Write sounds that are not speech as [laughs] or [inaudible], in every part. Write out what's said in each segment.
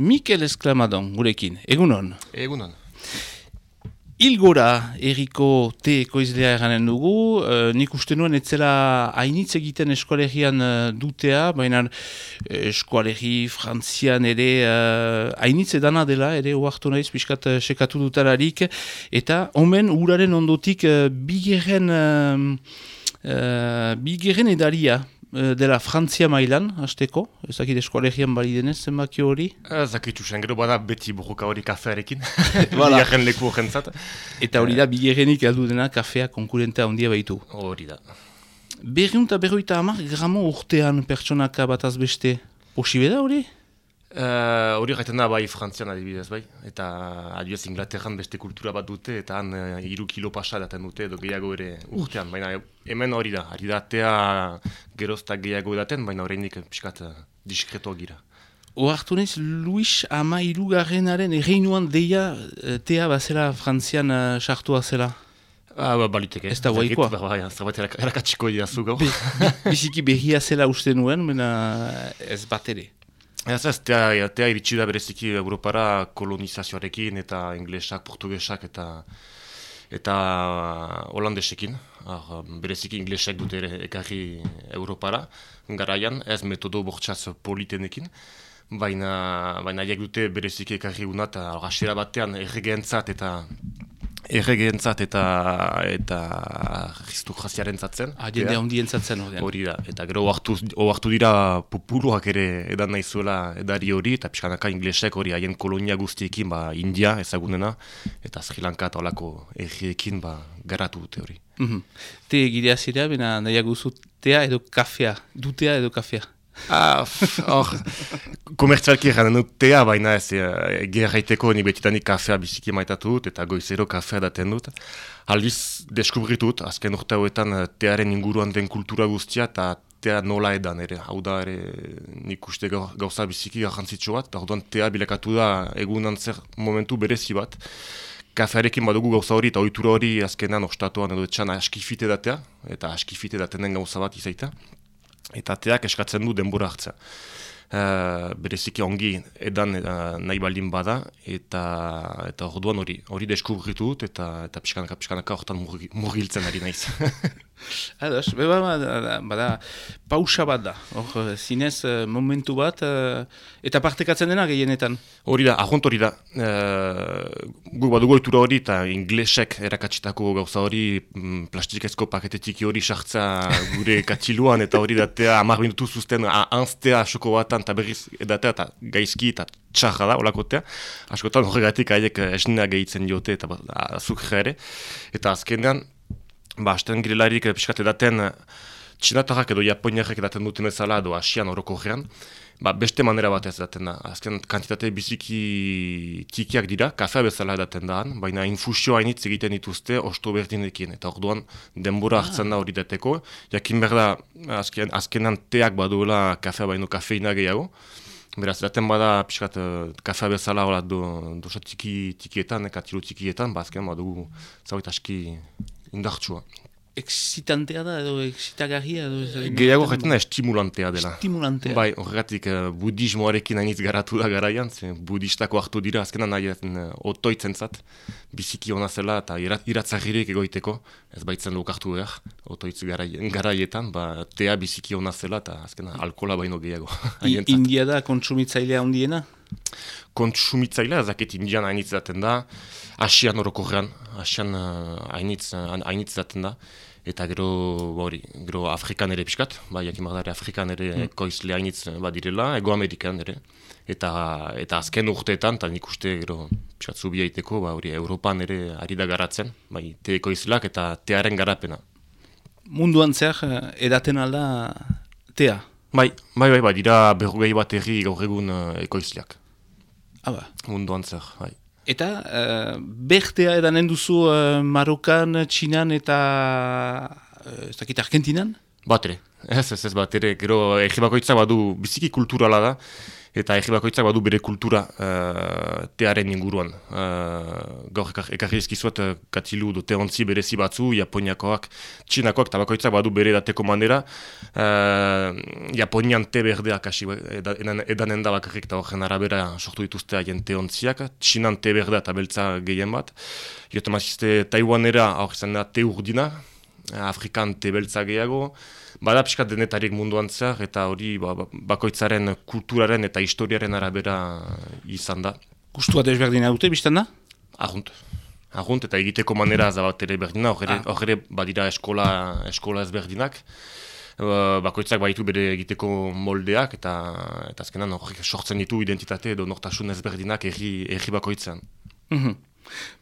Mikel Esklamadon, gurekin, egunon. Egunon. Ilgora eriko te ekoizlea eranen dugu, uh, nik uste nuen etzela hainitz egiten eskualegian uh, dutea, baina eskualegi frantzian ere hainitz edana dela, ere oartu naiz, piskat uh, sekatu dutararik, eta omen uraren ondotik bigeren, uh, uh, bigeren edaria, Eh, dela Frantzia mailan, hasteko, ezakit eskolegian bali denez, zenbaki hori? Zakitzu, gero bada beti burruka hori kafearekin, [laughs] bigarren leku horrentzat. Eta hori da, bigarrenik aldu dena kafea konkurentea ondia baitu. Hori da. Berriunta berroita amak gramo urtean pertsonaka bataz beste, posibe da hori? Uh, hori gaiten da bai frantzian adibidez bai, eta adibidez Inglaterran beste kultura bat dute, eta han uh, iru kilo pasa daten dute, edo gehiago ere urtean, baina hemen hori da, ari da tea geroztak gehiago daten, baina horreinik piskat uh, diskreto gira. Oartu nez, Luis ama irugarrenaren erreinuan deia tea bazela frantzian sartua zela? Ah, ba, baliteke. Ez da guaikoa. Ba, ba, zerbait erakatsiko dira zu gau. Biziki behia zela uste nuen, baina ez bat ere. Ez ez, tea, tea iritsi da bereziki Europara kolonizazioarekin eta inglesak, portugesak eta eta holandesekin. Ah, bereziki inglesek dute ere ekarri Europara, garaian, ez metodo bortxaz politenekin. Baina, baina dute bereziki ekarri unat, asera batean erregentzat eta erregentzat eta eta jiztu jaziaren zatzen. Ah, jende hondien zatzen hori. da, eta gero oartu dira populuak ere edan nahi zuela edari hori, eta pixkanaka inglesek hori haien kolonia guztiekin ba, India ezagunena, eta Sri Lanka eta olako erriekin ba, garatu dute hori. Mm -hmm. Te egidea zira, bena nahiago tea edo kafea, dutea edo kafea? Ah, hor, komertzialki eranen dut tea, baina ez, e, gerraiteko ni betitanik kafea biziki maitatu dut, eta goizero kafea daten dut. Aldiz, deskubritut, azken urte hauetan eh, tearen inguruan den kultura guztia, eta tea nola edan ere, hau da ere nik uste gauza biziki garrantzitsu bat, eta orduan tea bilakatu da egun zer momentu berezi bat. Kafearekin badugu gauza hori eta ohitura hori azkenan ostatuan edo etxan askifite datea, eta askifite daten den gauza bat izaita eta teak eskatzen du denbora hartza. Uh, bereziki ongi edan uh, nahi baldin bada eta eta orduan hori hori deskubritu dut eta eta pixkanaka pixkanaka hortan murgiltzen ari naiz. [laughs] Ados, beba, bada, bada, pausa bat da, hor, zinez, uh, momentu bat, uh, eta partekatzen dena gehienetan? Hori da, ahont hori da, uh, gu badugu etura hori eta inglesek erakatsitako gauza hori mm, plastikezko paketetik hori sartza gure [laughs] katxiluan eta hori datea amar minutu zuzten anztea asoko batan eta berriz edatea eta gaizki eta txarra da, olakotea. Askotan horregatik haiek esnea gehitzen diote eta azukra ere. Eta azkenean, ba, asten girelarik eh, piskat edaten eh, txinatarrak edo japoniarrak edaten duten ezala edo asian horoko gean, ba, beste manera bat ez edaten da. Azken kantitate biziki tikiak dira, kafea bezala edaten da, baina infusio hainitz egiten dituzte osto berdinekin, eta orduan denbora ah. hartzen da hori dateko. Jakin behar da, azken, azkenan teak baduela kafea baino kafeina gehiago, Beraz, daten bada, pixkat, uh, kafea bezala, hola, do, dosa tiki, tikietan, katilu tikietan, bazken, ba, dugu, zauit aski, indartsua. Exitantea da edo exitagarria edo... Gehiago jaten da estimulantea dela. Estimulantea. Bai, horregatik uh, budismoarekin hainitz garatu da garaian, ze budistako hartu dira, azkenan nahi uh, otoitzen zat, biziki hona zela eta irat, egoiteko, ez baitzen lukartu behar, otoitz garaietan, ba, tea biziki hona zela eta azkenan alkola baino gehiago. [laughs] India da kontsumitzailea hondiena? Kontsumitzailea, zaket indian hainitz daten da, asian orokorrean, asian hainitz uh, zaten da, eta gero, hori, gero Afrikan ere pixkat, bai, jakin bagdare Afrikan ere mm. koizle hainitz badirela, ego Amerikan ere, eta eta azken urteetan, eta nik uste gero pixkat zubiaiteko, ba, hori, Europan ere ari da garatzen, bai, te ekoizleak eta tearen garapena. Munduan zer, eh, edaten alda tea? Bai, bai, bai, bai, dira berrogei bat erri gaur egun uh, ekoizleak. Ah, ba. Munduan zer, bai. Eta uh, bertea edanen duzu uh, Marokan, Txinan eta uh, ez dakit Argentinan? Batre, Ez, ez, ez bat, ere, gero, egi bakoitzak badu biziki kulturala da, eta bakoitzak badu bere kultura uh, tearen inguruan. Uh, gaur ekarri ezkizuet uh, katilu du teontzi berezi batzu, japoniakoak, txinakoak, eta bakoitzak badu bere dateko manera. Uh, Japonian te berdeak hasi edan, edanen da bakarrik eta horren arabera sortu dituzte haien teontziak, txinan te berdea eta beltza gehien bat. Jote mazizte Taiwanera hor izan da te urdina, Afrikan te beltza gehiago, bada pixka denetarik munduan zer, eta hori ba, ba, bakoitzaren kulturaren eta historiaren arabera izan da. Gustua desberdina dute, biztan da? Ahunt. Ahunt, eta egiteko manera zabat ere berdina, hor ah. badira eskola, eskola ezberdinak. Ba, bakoitzak baitu bere egiteko moldeak, eta, eta azkenan horrek sortzen ditu identitate edo nortasun ezberdinak erri, erri bakoitzan. Mm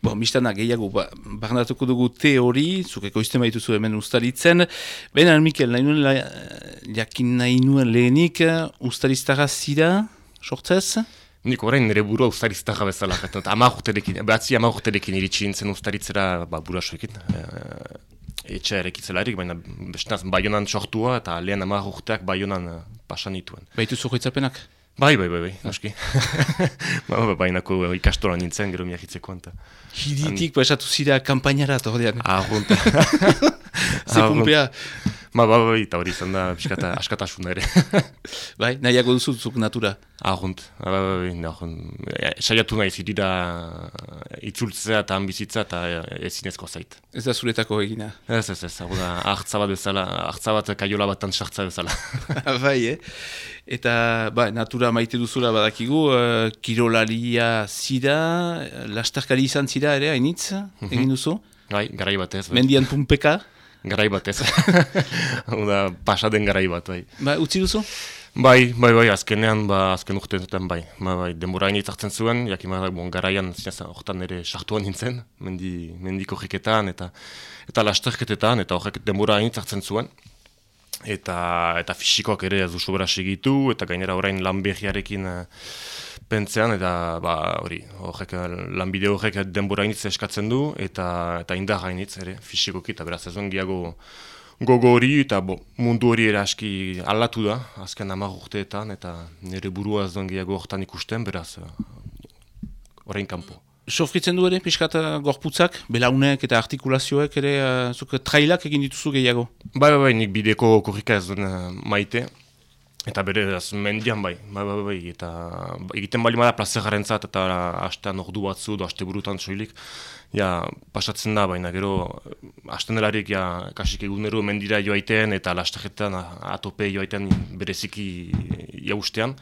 Bon, biztana gehiago, ba, barnatuko dugu teori, zukeko izten baituzu hemen ustaritzen. Baina, Mikel, nahi nuen, la, jakin nahi nuen lehenik, ustariztara zira, sortzez? Nik orain nire burua ustariztara bezala, ama urterekin, behatzi ama urterekin iritsi nintzen ustaritzera, ba, burasoekin. E, etxe erekitzelarik, baina bestenaz baionan sortua eta lehen ama urteak baionan pasan nituen. Baitu zuhoitzapenak? Bai, bai, bai, bai, noski. [laughs] ba, ba, bainako ikastola nintzen, gero miagitzeko anta. Hiditik, ba, esatu zira kampainara, eta horrean. Ahunta. [laughs] Zekumpea. Ba, ba, ba, eta hori izan da, biskata, askatasuna ere. [laughs] bai, nahiago duzuzuk natura. Ahunt, ba, ba, ba, ba, saiatu nahi zirira itzultzea eta bizitza eta ezinezko zait. Ez da zuretako egina? Ez, ez, ez, hau da, hartzabat bezala, hartzabat kaiola batan sartza bezala. [laughs] bai, eh? Eta ba, natura maite duzula badakigu, uh, kirolaria zira, lastarkari izan zira ere, hainitz, mm egin duzu? Bai, garai batez. Bai. Mendian pumpeka? [laughs] Garai batez. [laughs] Hau da, pasaden garai bat, bai. Ba, utzi duzu? Bai, bai, bai, azkenean, ba, azken urteetan, bai. Ba, bai, denbora hain hartzen zuen, jakima da, bon, garaian, zinezan, horretan ere sartuan nintzen, mendi, mendiko horreketan, eta, eta lasterketetan, eta horrek denbora hain hartzen zuen eta eta fisikoak ere ez du sobera segitu eta gainera orain lan behiarekin uh, pentzean eta ba hori horrek lan bideo horrek denbora initz eskatzen du eta eta indar gainitz ere fisikoki eta beraz ez giago gogo hori eta bo, mundu hori ere aski aldatu da azken hamar urteetan eta nire burua ez gehiago hortan ikusten beraz uh, orain kanpo Sofritzen du ere, piskat gorputzak, belaunek eta artikulazioek ere, uh, trailak egin dituzu gehiago? Bai, bai, bai, nik bideko korrika ez duen uh, maite, eta bere ez mendian bai, bai, bai, bai, eta egiten bali mada plazer zat, eta hastean ordu batzu, do haste burutan soilik, ja, pasatzen da, baina gero, hasten delarik, ja, kasik egunero mendira joaiten, eta lastaketan atope joaiten bereziki jaustean,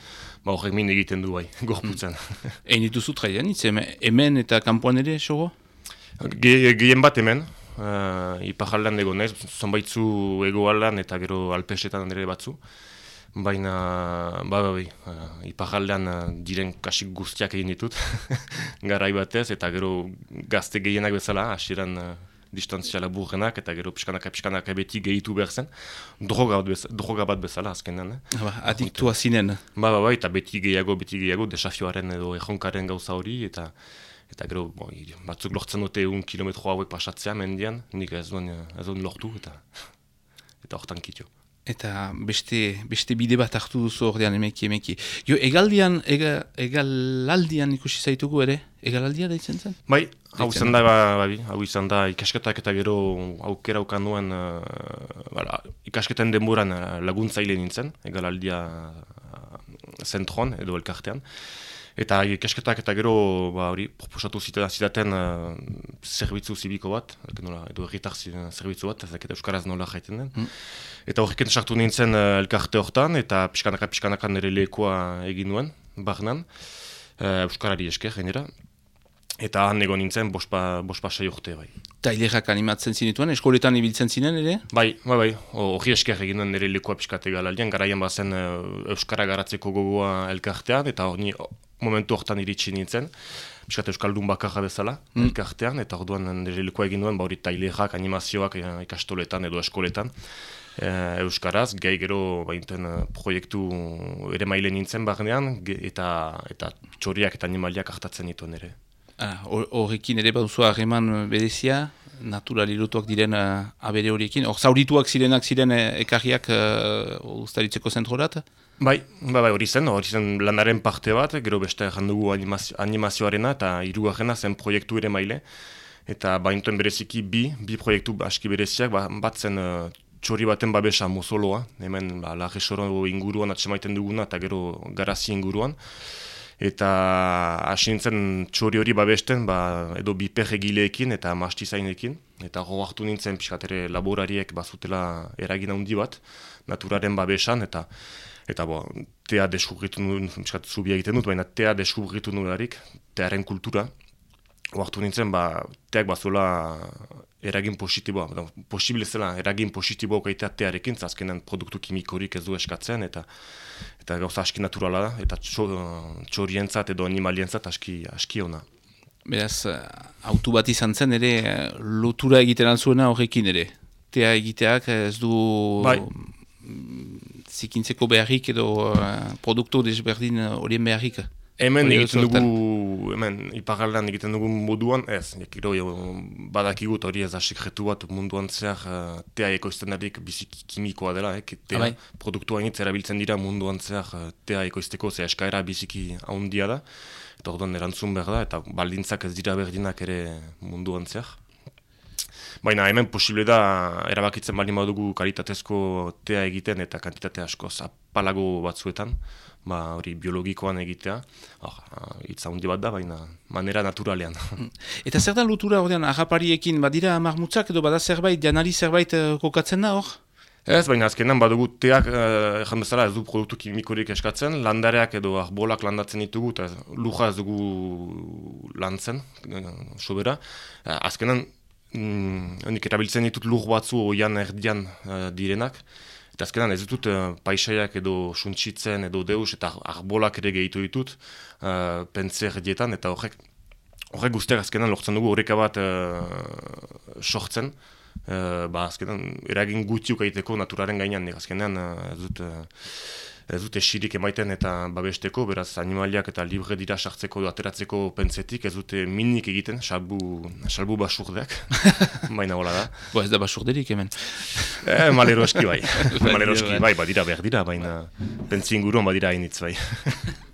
ba horrek min egiten du bai, [laughs] gorputzen. Egin dituzu traian, hemen eta kanpoan ere, sogo? Gehien bat hemen, uh, ipajaldean dago nahiz, zonbaitzu egoaldan eta gero alpesetan ere batzu. Baina, ba, ba, bai, uh, ipajaldean uh, diren kasik guztiak egin ditut, [laughs] garai batez, eta gero gazte gehienak bezala, hasieran uh, distantzia laburrenak eta gero pixkanaka pixkanaka beti gehitu behar zen droga, droga bat bezala azkenan. Eh? Ba, adiktua zinen. Ba, ba, ba, eta beti gehiago, beti gehiago, desafioaren edo erronkaren gauza hori eta eta gero bo, batzuk lortzen dute un kilometro hauek pasatzea mendian, nik ez duen, ez duen lortu eta eta hortan kitio. Eta beste, beste bide bat hartu duzu ordean emeki emeki. Jo, egaldian, ega, egalaldian ikusi zaitugu ere? Egalaldia da izan zen? Bai, hau izan da, ba, bai, hau izan da ikasketak eta gero aukera ukan nuen uh, bala, ikasketen denburan uh, laguntzaile nintzen, egalaldia uh, zentroan edo elkartean. Eta ikasketak eta gero ba, hori, proposatu zidaten uh, zerbitzu zibiko bat, edo erritar zerbitzu bat, ezak eta Euskaraz nola jaiten den. Mm. Eta horrekin sartu nintzen uh, elkarte hortan, eta pixkanaka pixkanaka nire lehekoa egin nuen, barnan, uh, Euskarari esker, genera. Eta han egon nintzen, bospa, bospa sei urte bai. Tailerak animatzen zinituen, eskoletan ibiltzen zinen ere? Bai, bai, bai, hori esker egin nuen nire lekoa pixkate galaldian, garaian bazen uh, Euskara garatzeko gogoa elkartean, eta hori momentu hortan iritsi nintzen, Piskat Euskaldun bakarra bezala, mm. elkartean, eta orduan nire lekoa egin duen, bauri tailerak, animazioak eh, ikastoletan edo eskoletan. E, Euskaraz, gai gero bainten eh, proiektu ere maile nintzen barnean, eta, eta txoriak eta animaliak hartatzen dituen ere. Ah, horrekin ere baduzu harreman berezia, naturali lotuak diren uh, abere horiekin. Hor, zaurituak zirenak ziren ekarriak uh, ustaritzeko zentrorat? Bai, bai, bai, hori zen, hori zen landaren parte bat, gero beste jandugu animazio, animazioarena eta irugarrena zen proiektu ere maile. Eta baintuen bereziki bi, bi proiektu aski bereziak, ba, bat zen uh, txori baten babesa mozoloa, hemen ba, lage inguruan atxemaiten duguna eta gero garazi inguruan. Eta hasi nintzen txori hori babesten, ba, edo biper egileekin eta mastizainekin. Eta hori hartu nintzen pixkatere laborariek bazutela eragin handi bat, naturaren babesan, eta eta bo, tea deskubritu nuen, pixkat zubi egiten dut, baina tea deskubritu nuelarik, tearen kultura. Oartu nintzen, ba, teak bazuela eragin positiboa, da, posible zela eragin positiboa kaitea tearekin, azkenean produktu kimikorik ez du eskatzen, eta eta gauza aski naturala da, eta txorientzat edo animalientzat aski, aski ona. Beraz, autu bat izan zen ere, lotura egiten altzuena horrekin ere. Tea egiteak ez du bai. Zikintzeko beharrik edo uh, produktu desberdin horien beharrik. Hemen egiten dugu, hemen ipagaldan egiten dugu moduan, ez, nekiro, badakigut hori ez asekretu bat munduan zehar uh, tea ekoizten erik bizik kimikoa dela, eh, tea Abai. produktu hainitz erabiltzen dira munduan zehar uh, tea ekoizteko, ze eskaera biziki ahondia da, eta orduan erantzun behar da, eta baldintzak ez dira berdinak ere munduan zehar. Baina hemen posible da erabakitzen baldin badugu kalitatezko tea egiten eta kantitate asko zapalago batzuetan ba, hori biologikoan egitea, hor, itza hundi bat da, baina manera naturalean. Eta zer da lutura horrean, agapariekin, badira marmutzak edo bada zerbait, janari zerbait uh, kokatzen da hor? Ez, baina azkenan badugu teak, uh, bezala ez du produktu kimikorik eskatzen, landareak edo arbolak landatzen ditugu, eta luja ez dugu lantzen, uh, sobera. Uh, azkenan, mm, erabiltzen ditut luj batzu oian erdian direnak, Eta azkenan ez ditut uh, paisaiak edo suntsitzen edo deus eta arbolak ere gehitu ditut uh, pentser dietan. Eta horrek horrek guztiak azkenan lortzen dugu horreka bat uh, sortzen. Uh, ba azkenan eragin gutxiuk egiteko naturaren gainean. Azkenan uh, ez dut ez dute esirik emaiten eta babesteko, beraz animaliak eta libre dira sartzeko ateratzeko pentsetik, ez dute minik egiten, salbu, salbu basurdeak, [laughs] baina hola da. Bo ez da basurderik hemen. Eh, malero eski bai, [laughs] malero eski bai, badira behar dira, baina pentsi inguruan badira hainitz bai. [laughs]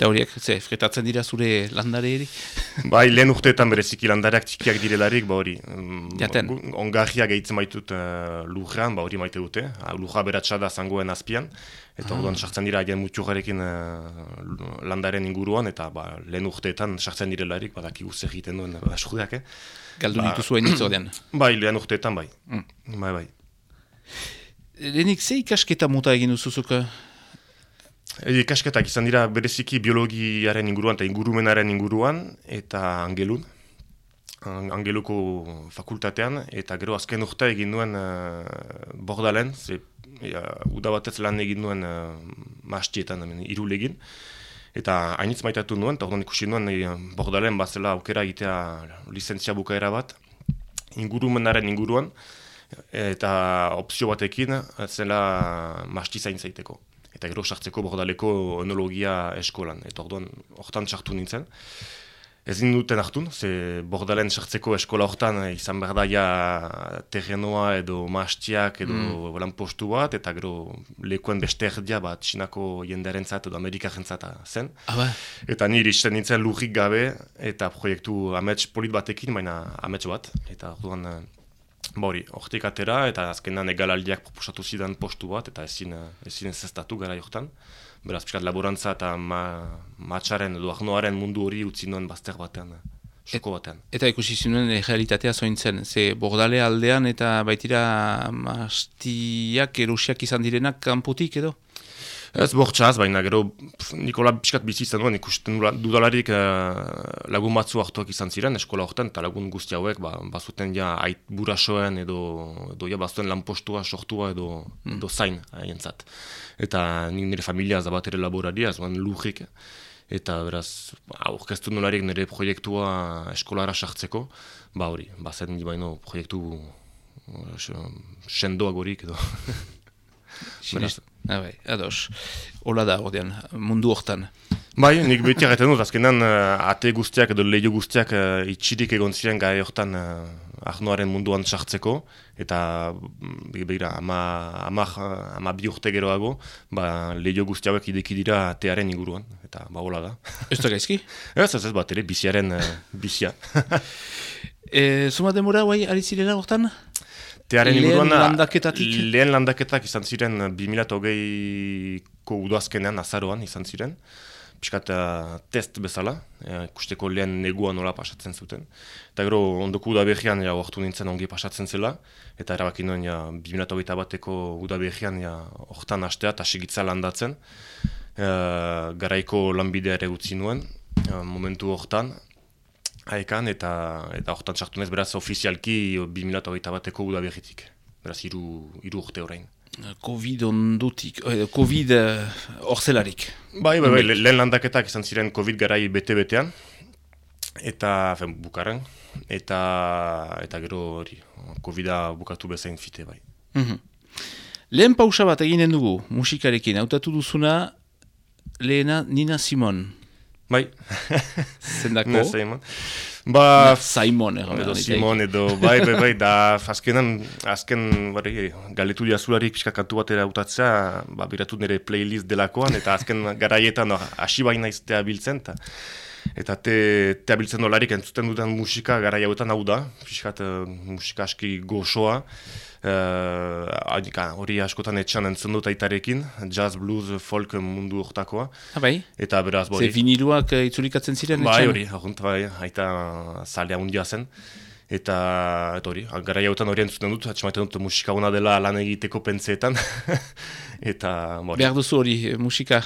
Eta horiek, ze, fretatzen dira zure landare eri? [laughs] Bai, lehen urteetan bereziki landareak txikiak direlarik, ba hori. Mm, Jaten. Ongarria gehitzen maitut uh, lujran, ba hori maite dute. Uh, Luja beratxa da zangoen azpian. Eta ah. sartzen dira agen mutxugarekin uh, landaren inguruan, eta ba, lehen urteetan sartzen direlarik, badaki guzti egiten duen uh, eskudeak, eh? Galdu ba, dituzu hain [clears throat] Bai, lehen urteetan bai. Mm. Bai, bai. Lehenik, ze ikasketa muta egin duzuzuk? Ikasketak izan dira bereziki biologiaren inguruan eta ingurumenaren inguruan eta angelun. Angeluko fakultatean eta gero azken urta egin duen uh, bordalen, ze ja, udabatez lan egin duen uh, mastietan, irulegin. Eta hainitz maitatu nuen, eta orduan ikusi nuen uh, bordalen bazela aukera egitea lizentzia bukaera bat ingurumenaren inguruan eta opzio batekin zela mastizain zaiteko eta gero sartzeko bordaleko enologia eskolan. Eta orduan, hortan sartu nintzen. Ez duten hartun, ze bordalen sartzeko eskola hortan izan behar daia terrenoa edo maastiak edo mm. lan postu bat, eta gero lekuen beste erdia bat Txinako jendearen zat edo Amerikaren zat zen. Ah, eta nire izten nintzen lurrik gabe eta proiektu amets polit batekin, baina amets bat. Eta orduan Bori, hortik atera eta azkenan egalaldiak proposatu zidan postu bat eta ezin, ezin zestatu gara jortan. Beraz, piskat laborantza eta ma, matxaren edo ahnoaren mundu hori utzi nuen bazter batean, soko batean. eta ikusi zinuen realitatea zointzen, ze bordale aldean eta baitira mastiak erusiak izan direnak kanpotik edo? Ez bortxaz, baina gero Nikola Piskat bizi izan duen ikusten dudalarik uh, lagun batzu hartuak izan ziren eskola horretan eta lagun guzti hauek ba, bazuten ja ait burasoen edo, edo ja bazuten lanpostua, sortua edo, mm. edo zain haientzat. Eta nire familia zabat ere laboraria, zuen lujik. Eta beraz, aurkeztu nolarik nire proiektua eskolara sartzeko, ba hori, bazen baino proiektu uh, sendoagorik edo. [laughs] Beraz, Ah, bai, ados. Ola da, ordean, mundu hortan. Bai, nik beti arretan dut, azkenan uh, ate guztiak edo lehio guztiak uh, itxirik egon ziren gai hortan uh, ahnoaren munduan sartzeko, eta mm, behira, ama, ama, ama bi urte geroago, ba, lehio guztiak ideki dira atearen inguruan, eta ba, hola da. Ez da gaizki? [laughs] Ez, ez, bat ere, biziaren uh, bizia. [laughs] e, Zuma demora, guai, ari zirena hortan? Tearen inguruan? Lehen landaketak izan ziren 2008ko udoazkenean azaroan izan ziren. Piskat test bezala, e, ikusteko lehen negua nola pasatzen zuten. Eta gero ondoko udabehian ja, ortu nintzen ongi pasatzen zela. Eta erabaki nuen ja, 2008 bateko udabehian ja, ortan astea eta segitza landatzen. E, garaiko lanbidea ere utzi nuen, e, momentu hortan. Haekan, eta eta hortan sartu beraz ofizialki 2008 bateko udabehitik. Beraz, iru, iru urte orain. Covid ondutik, eh, Covid horzelarik. bai, bai, bai, lehen landaketak izan ziren Covid garai bete-betean, eta, fen, bukaren, eta, eta gero hori, Covida bukatu bezain fite, bai. Mm Lehen pausa bat eginen dugu, musikarekin, hautatu duzuna, lehena Nina Simon. Bai. [laughs] Zendako? Simon. Ba, Simon, edo Simon, edo, bai, bai, bai, da, azkenan, azken, bari, galetu diazularik pixka kantu batera utatzea, ba, biratu nire playlist delakoan, eta azken [laughs] garaietan hasi baina iztea biltzen, eta eta te, te abiltzen dolarik entzuten dudan musika gara jauetan hau da, pixkat uh, musika aski goxoa, uh, hori askotan etxan entzun dut aitarekin, jazz, blues, folk mundu ortakoa. Ah, bai? Eta beraz, bori. Ze viniluak uh, itzulikatzen ziren bai, etxan? Bai, hori, ahunt, bai, aita zalea hundia zen. Eta, eta hori, gara jauetan hori entzuten dut, atxamaiten dut musika hona dela lan egiteko pentseetan. [laughs] eta, bori. Behar duzu hori, musika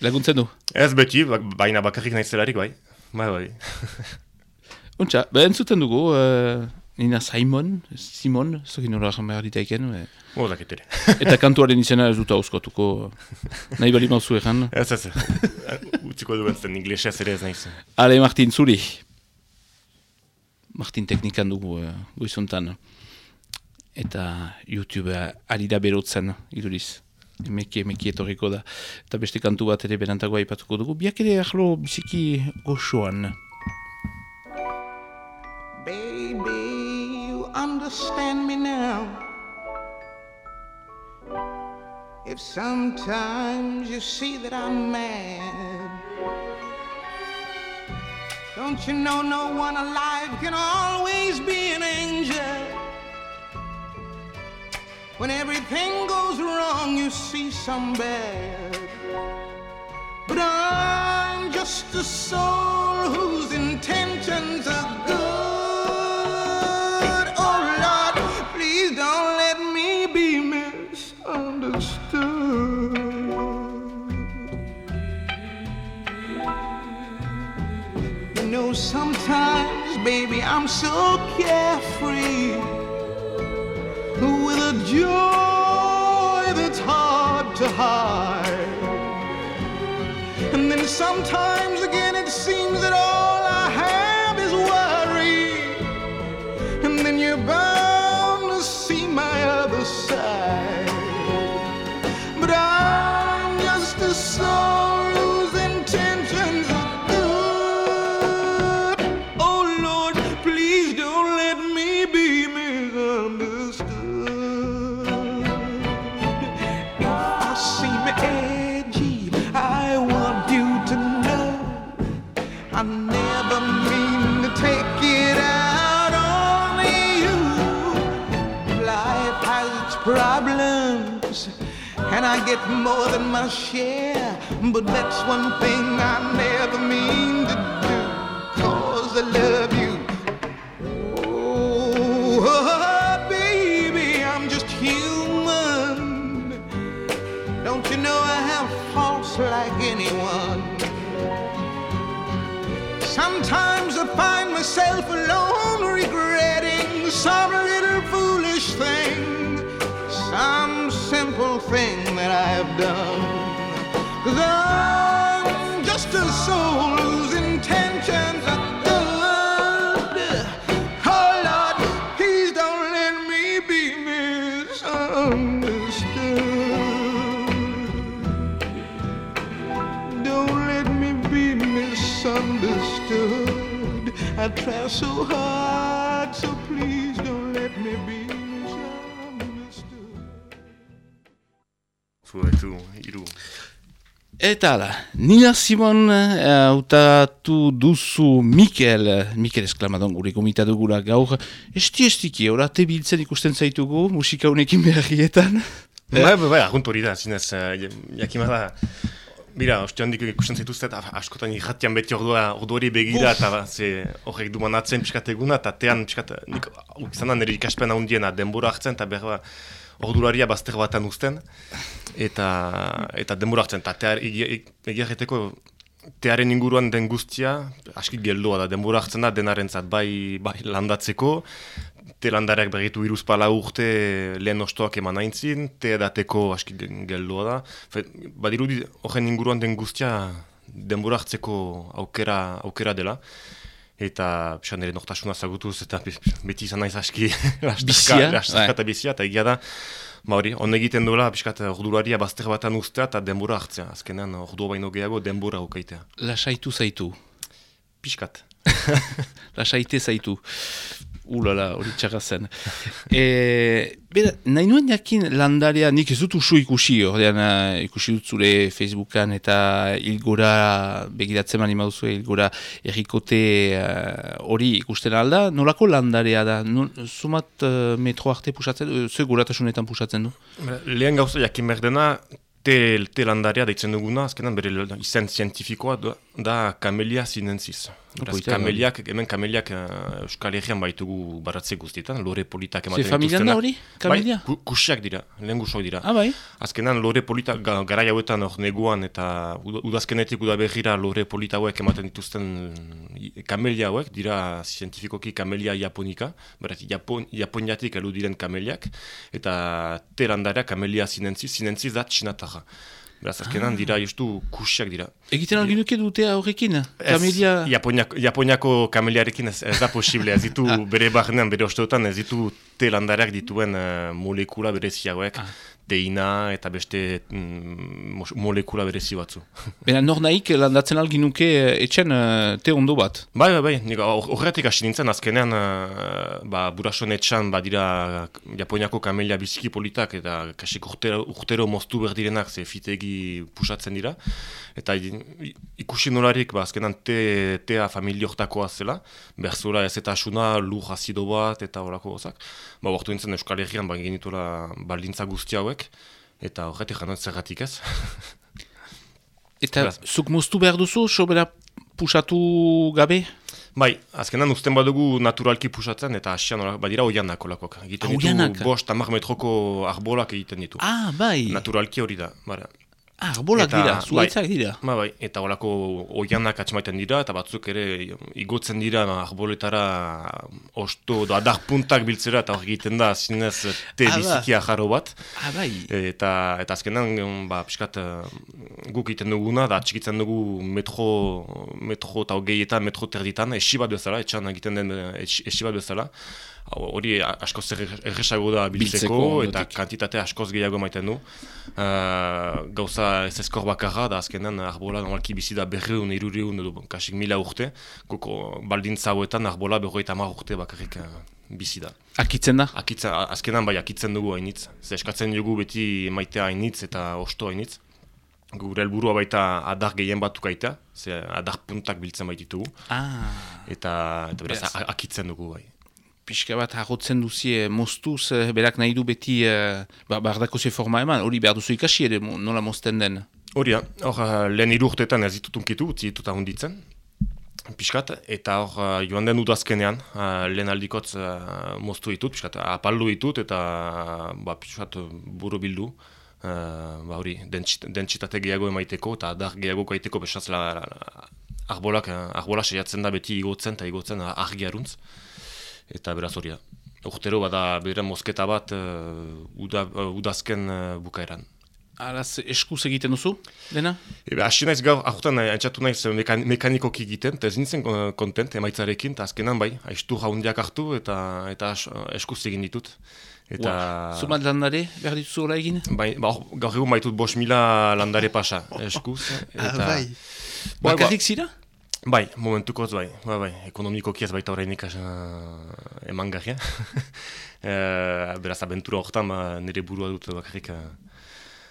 laguntzen du? Ez beti, ba, baina bakarrik nahi zelarik, bai. Bai, bai. [laughs] Untxa, behar entzuten dugu, uh, Nina Simon, Simon, zokin hori aham behar ditaiken. E... Oh, dakitere. [laughs] Eta kantuaren izena ez dut hauskotuko, nahi bali mauzu egan. Ez, ez, utziko du bentzen, inglesez ere ez nahi zen. Ale, Martin, zuri. Martin teknikan dugu uh, goizuntan. Eta YouTube ari da berotzen, iduriz. Emeki, emeki etorriko da. Eta beste kantu bat ere berantagoa ipatuko dugu. Biak ere ahlo biziki goxoan. Understand me now. If sometimes you see that I'm mad, don't you know no one alive can always be an angel? When everything goes wrong, you see some bad. But I'm just a soul whose intentions are good. Baby, I'm so carefree with a joy that's hard to hide. And then sometimes again, it seems that all I have is worry. And then you're bound to see my other side. But I'm just a soul. I get more than my share. But that's one thing I never mean to do, cause I love you. Oh, baby, I'm just human. Don't you know I have faults like anyone? Sometimes I find myself Eta ala, Nina Simon uh, utatu duzu Mikel, Mikel esklamadon gure komita dugula gaur, esti estiki, ora tebiltzen ikusten zaitugu musika honekin beharrietan. Bai, bai, bai, argunt hori da, zinez, uh, jakima da, Bira, oste handik ikusten zaituztet, af- askotan irratian beti ordua, ordu hori begira, eta ba, ze horrek du manatzen pixkat eguna, eta tean pixkat, nik izan da nire ikaspen handiena denbora hartzen, eta behar ba, ordularia bazter batan uzten, eta, eta denbora hartzen, eta tear, tearen inguruan den guztia, aski geldoa da, denbora hartzen da denarentzat, bai, bai landatzeko, te landareak berritu iruz pala urte lehen ostoak eman aintzin, te edateko aski geldoa da. Badirudi horren inguruan den guztia denbora hartzeko aukera, aukera dela. Eta pixan ere nortasuna zagutuz eta be- beti izan naiz aski [laughs] Bizia, lastarka bai. eta bizia, eta egia da, ba hori, on egiten duela, pixkat ordularia bazter batan ustea eta denbora hartzea. Azkenean ordua baino gehiago denbora aukaitea. Lasaitu zaitu, Pixkat. [laughs] lasaite zaitu. Ulala, hori txarra zen. E, bera, nahi nuen jakin landarea, nik ez dut usu ikusi, ordean eh, ikusi dut zure Facebookan eta ilgora, begiratzen mani mauzue, ilgora errikote eh, hori ikusten alda, nolako landarea da? Zumat eh, metro arte pusatzen, ze guratasunetan pusatzen du? Lehen gauza jakin behar dena, te, te landaria deitzen duguna, azkenan bere izen zientifikoa da, da kamelia sinensis. Beraz, kameliak, hemen kameliak uh, Euskal Herrian baitugu baratze guztietan, lore politak Ze ematen familian da hori, kamelia? Bai, ku- kusiak dira, lehen gusoak dira. Ah, bai? Azkenan lore polita ga, garai hauetan hor neguan eta ud- udazkenetik udaberrira lore polita hauek ematen dituzten kamelia hauek, dira zientifikoki kamelia japonika, beraz Japon, japoniatik elu diren kameliak, eta terandara kamelia sinenziz, sinenziz da txinatarra. Beraz, azkenan dira justu kusiak dira. Egiten algin nuke dute horrekin? Kamelia... Japoniako, Japoniako kameliarekin ez, ez da posible, ez ditu [laughs] bere barnean, bere osteotan, ez ditu te landareak dituen uh, molekula berezi hauek, teina eta beste mm, molekula berezi batzu. [laughs] Bena, nor nahik landatzen algin nuke eh, etxen eh, te ondo bat. bai, bai, bai, nik hor- horretik hasi nintzen, azkenean, uh, ba, burason etxan, badira Japoniako kamelia biziki politak, eta kasik urtero, urtero moztu berdirenak, ze fitegi pusatzen dira, eta ikusi nolarik, ba, azkenan te, tea familia hortakoa zela, berzuela ez eta asuna, lur azido bat, eta horako gozak. Ba, bortu nintzen Euskal Herrian, ba, genituela baldintza guzti hauek, eta horretik janon zergatik ez. [laughs] Eta Beraz. zuk moztu behar duzu, sobera pusatu gabe? Bai, azkenan uzten badugu naturalki pusatzen, eta asian badira oianak olakok. Egiten Ah, ditu bost, hamar metroko arbolak egiten ditu. Ah, bai. Naturalki hori da, bara. Ah, arbolak Eta, dira, bai. zuaitzak dira. Ba, bai, eta holako oianak atxemaiten dira, eta batzuk ere igotzen dira arboletara osto, do adar puntak biltzera, eta hor egiten da zinez te Ah, ba. biziki ajaro bat. Ah, bai. Eta, eta azkenan, ba, piskat, eh, guk egiten duguna, da txikitzen dugu metro, metro eta hogeietan, metro terditan, esi bat bezala, etxan egiten den eh, esi bat bezala. Hori askoz erre- erresago da biltzeko, eta kantitate askoz gehiago maiten du. Uh, gauza ez ezkor bakarra, da azkenan arbola normalki bizi da berreun, irureun, kasik mila urte. Goko baldintza hauetan arbola berroita hamar urte bakarrik uh, bizi da. Akitzen da? Akitzen, a- azkenan bai akitzen dugu hainitz. Ze eskatzen dugu beti maitea hainitz eta osto hainitz. Gure helburua baita adar gehien batuk aita, ze adar puntak biltzen baititugu. Ah, Eta, eta beraz, a- akitzen dugu bai. Pixka bat harrotzen duzie moztuz, eh, berak nahi du beti, eh, ba, bardako ze forma eman, hori behar duzu ikasi ere, nola mozten den. Hori da, hor uh, lehen hiru urteetan ez ditut unkitu, utzi ditut ahonditzen. Piskat, eta hor uh, joan den udazkenean, uh, lehen aldikotz uh, moztu ditut, piskat, apaldu ditut eta ba, piskat buru bildu. Uh, ba hori, dentsit, dentsitate gehiago emaiteko eta adar gehiago gaiteko besaz la, la- arbolak, uh, arbola saiatzen da beti igotzen eta igotzen uh, argi aruntz. Eta beraz hori da. Urtero bada bere mozketa bat uh, uda, uh, udazken uh, bukaeran. Araz, eskuz egiten duzu, dena? Ebe, hasi naiz gaur, ahutan entzatu naiz mekan, mekanikoki egiten, eta ez nintzen kontent emaitzarekin, eta azkenan bai, haiztu jaundiak hartu eta eta eskuz egin ditut. Eta... Zumat landare, behar dituzu hola egin? Bai, ba, hor, gaur egun baitut bos mila landare pasa, [laughs] eskuz. Eta, Ah, bai. Ba, Bakarrik zira? Bai, momentukoz bai, bai, bai. ekonomikoki ez baita horreinik uh, eman garria. e, [laughs] beraz, abentura horretan ba, nire burua dut bakarrik uh,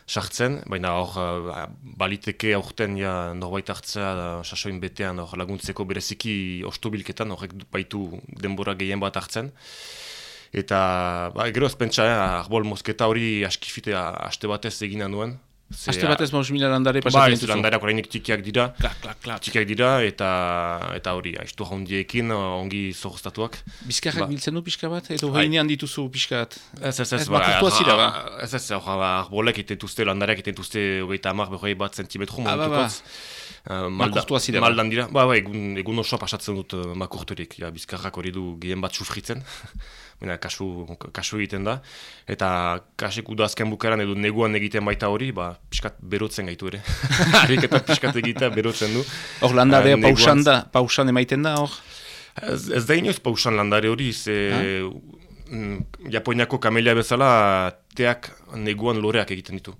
sartzen, baina hor uh, baliteke aurten ja norbait hartzea uh, sasoin betean hor laguntzeko bereziki ostobilketan horrek baitu denbora gehien bat hartzen. Eta ba, gero ez pentsa, eh, arbol mosketa hori askifite aste batez egina nuen, Aste bat ez maus mila landare pasatzen dituzu? Ba, landareak orainik txikiak dira. Klak, klak, klak. Txikiak dira eta eta hori, aiztu jaundiekin, ongi zorrostatuak. Bizkarrak ba. biltzen du pixka bat? Edo hainean dituzu pixka bat? Ez, ez, ez. Ba, zira, ba? Ez, ez, ez, arbolek iten duzte, landareak iten duzte, hogeita amak, behoi bat zentimetru, ah, ba, ba. Uh, malda, zira, ba. maldan dira. Ba, ba, egun, egun osoa pasatzen dut uh, makurturik. Ja, bizkarrak hori du gehen bat sufritzen. [laughs] Baina, kasu, kasu egiten da. Eta kasik udazken bukaran edo neguan egiten baita hori, ba, pixkat berotzen gaitu ere. [laughs] Harik eta pixkat egitea berotzen du. Hor landarea uh, pausan da, pausan emaiten da hor? Ez, ez da inoz pausan landare hori, ze... Mm, Japoniako kamelia bezala, teak neguan loreak egiten ditu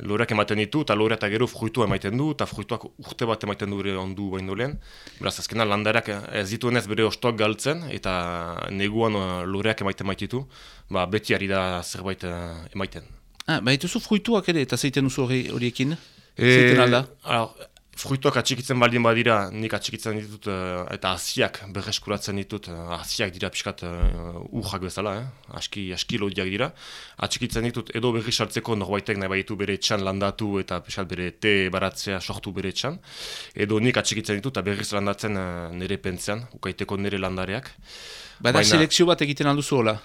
loreak ematen ditu, eta lorea eta gero fruitua emaiten du, eta fruituak urte bat ematen du bere ondu baino lehen. Beraz, azkenan landarak ez dituen ez bere ostoak galtzen, eta neguan uh, loreak emaiten maititu, ba, beti ari da zerbait uh, emaiten. Ah, ba, zu fruituak ere, eta zeiten duzu horiekin? E, zeiten alda? Fruituak atxikitzen baldin badira, nik atxikitzen ditut uh, eta hasiak berreskuratzen ditut, hasiak dira pixkat uh, urrak bezala, eh? aski, aski lodiak dira. Atxikitzen ditut edo berri saltzeko norbaitek nahi baitu bere etxan landatu eta pixkat bere te baratzea sortu bere etxan. Edo nik atxikitzen ditut eta berriz landatzen uh, nire pentzean, ukaiteko nire landareak. Bada Baina, selekzio bat egiten alduzu hola?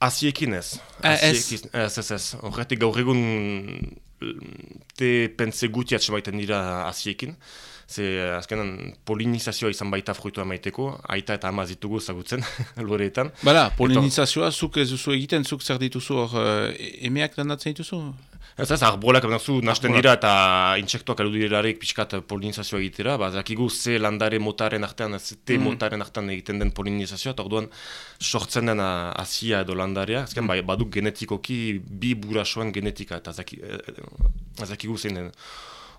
Aziekin ez. Aziekin. Ez, ez, ez. Horretik gaur egun te pentze guti atxemaiten dira aziekin. Ze azkenan polinizazioa izan baita fruitua maiteko, aita eta ama zitugu zagutzen, [laughs] loreetan. Bala, polinizazioa zuk ez duzu egiten, zuk zer dituzu hor, e, emeak landatzen dituzu? Ez ez, arbolak zu nasten dira eta intsektuak aludu dirarik pixkat polinizazioa egitera, ba, zakigu ze landare motaren artean, ze te mm. motaren artean egiten den polinizazioa, eta orduan sortzen den azia edo landarea, ezken mm. bai, baduk genetikoki bi burasoen genetika, eta zakigu zein den.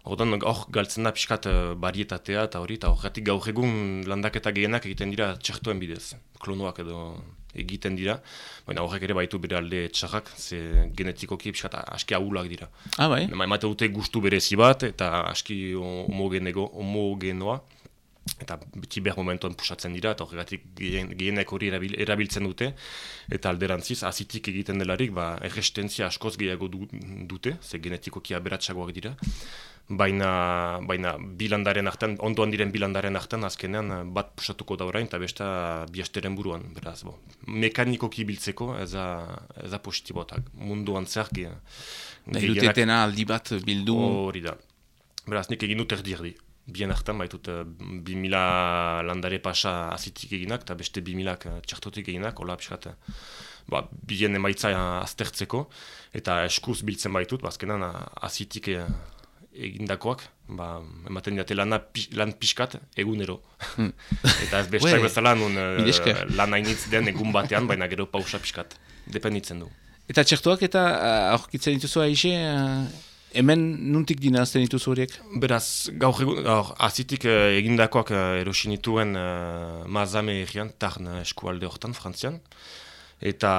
Orduan hor galtzen da pixkat barietatea eta hori, eta horretik gaur egun landaketa gehienak egiten dira txertoen bidez, klonoak edo egiten dira, baina horrek ere baitu bere alde txarrak, ze genetikoki pixkat aski ahulak dira. Ah, bai? Emate dute gustu berezi bat, eta aski homogenoa, eta beti behar momentuan pusatzen dira, eta horregatik gehienek hori erabiltzen dute, eta alderantziz, azitik egiten delarik, ba, errestentzia askoz gehiago dute, ze genetikoki aberatsagoak dira, baina, baina bilandaren artean, ondoan diren bilandaren artean, azkenean bat pusatuko da orain, eta besta biasteren buruan, beraz, bo. Mekanikoki biltzeko, ez da positibo, eta munduan zer ge, Dutetena aldi bat bildu. Hori da. Beraz, nik egin dut erdi erdi. Bien hartan, baitut, uh, bi mila landare pasa azitik eginak, eta beste bi milak uh, txartotik eginak, hola piskat, ba, bien emaitza aztertzeko, eta eskuz biltzen baitut, bazkenan azitik egindakoak, ba, ematen diate lana, lan pixkat egunero. Hmm. [laughs] eta ez bestak bezala nun lan hainitz den egun batean, baina gero pausa pixkat, dependitzen du. Eta txertuak eta aurkitzen dituzu aize, uh, hemen nuntik dina azten dituzu horiek? Beraz, gaur egun, azitik uh, egindakoak uh, erosin dituen uh, mazame egian, tarn eskualde horretan, frantzian eta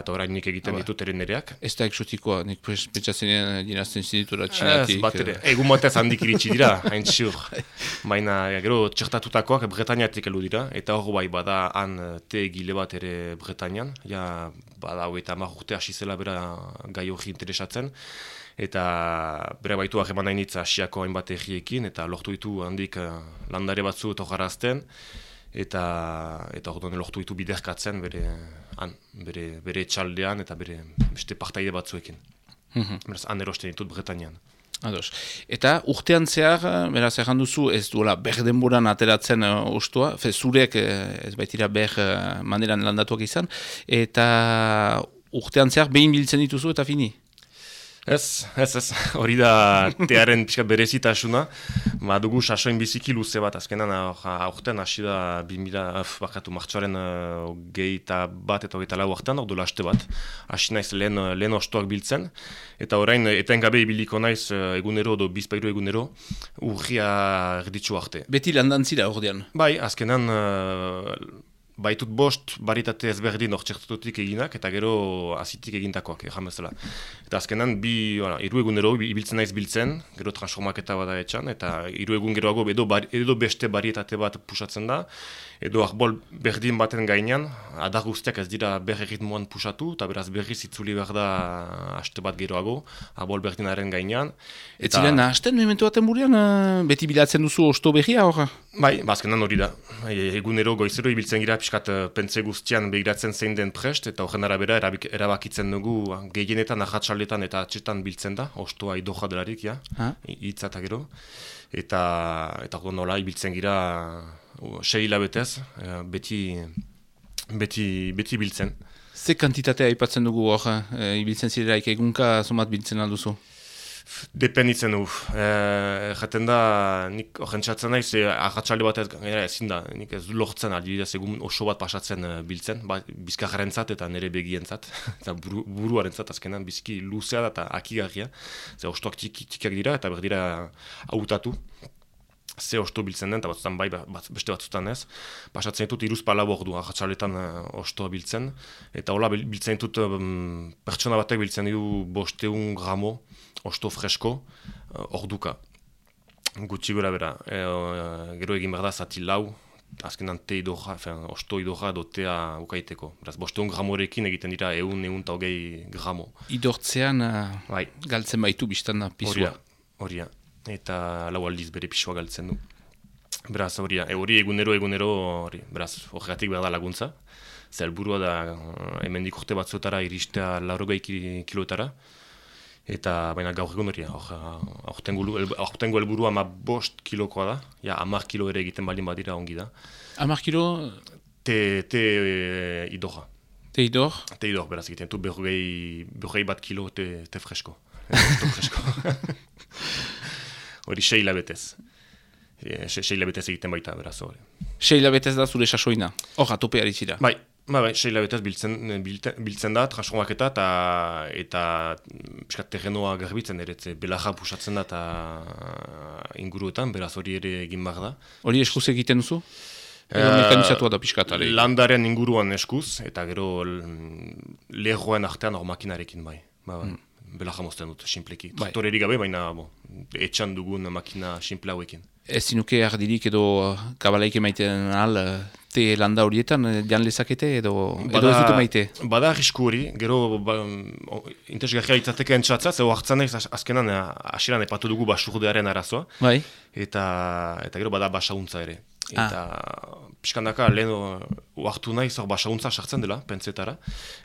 eta orain nik egiten Aba. ditut eren nereak. Ez da eksotikoa, nik pentsatzen dinazten zinitura txinatik. Ez, bat ere, egun batez handik iritsi dira, [laughs] hain txur. Baina, gero, txertatutakoak Bretañatik elu dira, eta hor bai, bada han eh, te egile bat ere Bretañan, ja, bada, hau eta urte hasi zela bera gai hori interesatzen, eta bere baitu ahreman nahi asiako hainbat egiekin, eta lortu ditu handik uh, landare batzu eta eta eta orduan lortu ditu biderkatzen bere han, bere bere txaldean eta bere beste partaide batzuekin. Mhm. Beraz, han erosten ditut Bretañan. Ados. Eta urtean zehar, beraz, erran duzu, ez duela berdenburan ateratzen uh, ostua, fe, zurek uh, ez baitira ber uh, maneran landatuak izan, eta urtean zehar behin biltzen dituzu eta fini? Ez, ez, ez, [laughs] hori da tearen pixka berezitasuna, ba, dugu sasoin biziki luze bat, azkenan aurten hasi da, bimila, bakatu, martxoaren uh, gehi eta bat eta hogeita lau aurten, ordu laste bat, hasi naiz lehen, lehen ostoak biltzen, eta orain etengabe ibiliko naiz egunero, do bizpairu egunero, urria erditzu arte. Beti landan zira ordean? Bai, azkenan, uh, baitut bost baritate ezberdin hor txertututik eginak, eta gero azitik egintakoak, egan bezala. Eta azkenan, bi, wala, iru egunero ibiltzen naiz biltzen, gero transformaketa bada etxan, eta iru egun geroago edo, edo beste barietate bat pusatzen da, edo arbol berdin baten gainean, adar guztiak ez dira berri ritmoan pusatu, eta beraz berriz itzuli behar da haste bat geroago, arbol berdinaren gainean. Ez eta... ziren, hasten momentu baten burean, uh, beti bilatzen duzu osto berria hor? Bai, bazkenan hori da. Egunero goizero ibiltzen gira piskat uh, pentze guztian begiratzen zein den prest, eta horren arabera erabakitzen dugu gehienetan, ahatsaldetan eta atxetan biltzen da, ostoa idoja delarik, ja, hitza eta gero. Eta, eta nola, ibiltzen gira sei hilabetez, eh, beti, beti, beti biltzen. Ze kantitatea aipatzen dugu hor, e, ibiltzen zirelaik egunka somat biltzen alduzu? Dependitzen du. E, jaten da, nik horren txatzen nahi, ze ahatsalde bat ez, ezin da, nik ez lortzen adibidez egun oso bat pasatzen biltzen, ba, bizkarren eta nire begien zat, [laughs] eta buru, buruaren zat, azkenan bizki luzea da eta akigarria, ze ostoak txikiak dira eta berdira hautatu ze osto biltzen den, eta batzutan bai, bat, beste batzutan ez. Pasatzen ditut iruz pala bordu, ahatsaletan uh, osto biltzen. Eta hola biltzen ditut um, pertsona batek biltzen ditu bosteun gramo osto fresko uh, orduka. Gutxi gura bera, e, uh, gero egin behar da zati lau, azkenan te idorra, fen, osto idorra dotea ukaiteko. Beraz, bosteun gramorekin egiten dira eun, eun eta hogei gramo. Idortzean uh, galtzen baitu biztan pizua. Horia, horia eta lau aldiz bere pisua galtzen du. Beraz, hori, hori egunero, egunero, hori, beraz, horregatik behar da laguntza. Zer burua da, eh, hemen urte batzutara iristea laurogei kiloetara. Eta, baina gaur egun hori, aurtengo helburua ama bost kilokoa da. Ja, amar kilo ere egiten baldin badira ongi da. Amar kilo? Te, te e, idorra. Te idor? Te idor, beraz egiten, tu berrogei bat kilo te, te fresko. [laughs] fresko. [laughs] hori sei labetez. E, sei labetez egiten baita, beraz, hori. Sei labetez da zure sasoina, hor atope zira. Bai, bai, bai, sei labetez biltzen, biltzen da, transformaketa, eta, eta piskat terrenoa garbitzen ere, belaja pusatzen da, eta inguruetan, beraz hori ere egin behar da. Hori eskuz egiten duzu? Edo uh, mekanizatua da piskat, Landaren inguruan eskuz, eta gero lehoen artean hor makinarekin bai. Ba, bai. Mm bela jamozten dut, simpleki. Bai. Traktorerik gabe, baina bo, etxan dugun makina simple hauekin. Ez zinuke ardirik edo uh, kabalaik emaiten al, uh, te landa horietan, uh, jan lezakete edo, bada, edo ez dute maite? Bada arrisku hori, gero ba, interesgarria itzateke entzatza, zego hartzen nahi azkenan asiran epatu dugu basurdearen arazoa. Bai. Eta, eta gero bada basauntza ere. Ah. Eta ah. pixkandaka lehen uartu nahi zor basauntza sartzen dela, pentsetara,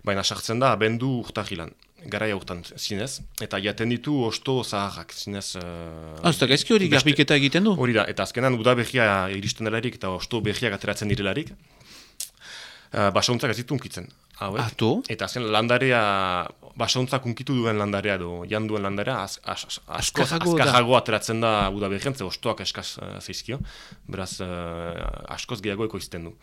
baina sartzen da bendu urtahilan garai hautan zinez, eta jaten ditu osto zaharrak zinez... Uh, ah, eta gaizki hori garbiketa egiten du? Hori da, eta azkenan uda behia iristen delarik eta osto behia ateratzen direlarik, uh, basauntzak ez ditu unkitzen. Ato? Ah, eta azken landarea, basauntzak unkitu duen landarea edo jan duen landarea, az, az, az, azkajago ateratzen da uda behien, ze ostoak eskaz uh, zeizkio, beraz uh, askoz gehiago ekoizten du.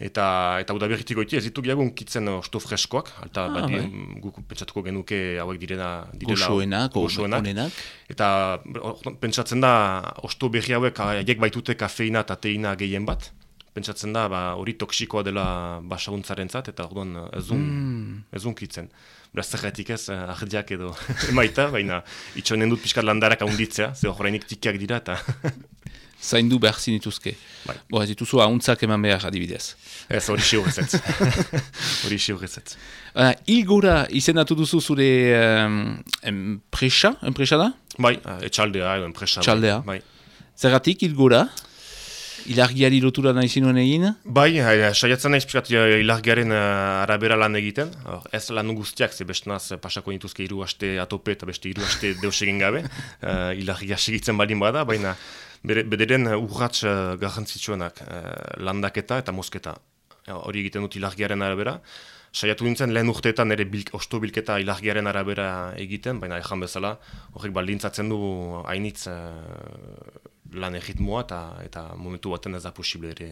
Eta eta uda berritiko iti, ez ditu giagun kitzen osto freskoak, eta ah, badi, bai. guk pentsatuko genuke hauek direna... direla Goxoenak, goxoenak. Eta pentsatzen da, osto berri hauek haiek baitute kafeina eta teina gehien bat. Pentsatzen da, ba, hori toksikoa dela basaguntzaren zat, eta orduan ezun, mm. ezun kitzen. Beraz zerretik ez, ahdiak edo [laughs] emaita, baina itxoinen dut pixkat landarak ahonditzea, ze horreinik tikiak dira, eta... zaindu behar zinituzke. Bai. Bo, ez dituzu ahuntzak eman behar adibidez. Ez, hori xio gezetz. [laughs] Hori xio gezetz. Uh, ilgora izendatu duzu zure um, enpresa, enpresa da? Bai, uh, etxaldea, enpresa. Etxaldea. Bai. Zergatik ilgora? Ilargiari lotura nahi zinuen egin? Bai, saiatzen nahi piskat ilargiaren uh, arabera lan egiten. Or, ez lan guztiak, ze bestenaz pasako nituzke iru haste atope eta beste iru haste deus egin gabe. [laughs] Uh, ilargia segitzen balin bada, baina bederen urratz uh, garrantzitsuenak uh, landaketa eta mosketa. hori egiten dut ilargiaren arabera. Saiatu nintzen lehen urteetan ere bilk, osto bilketa ilargiaren arabera egiten, baina ejan bezala, horrek baldintzatzen du hainitz lan egitmoa eta, eta momentu baten ez da posible ere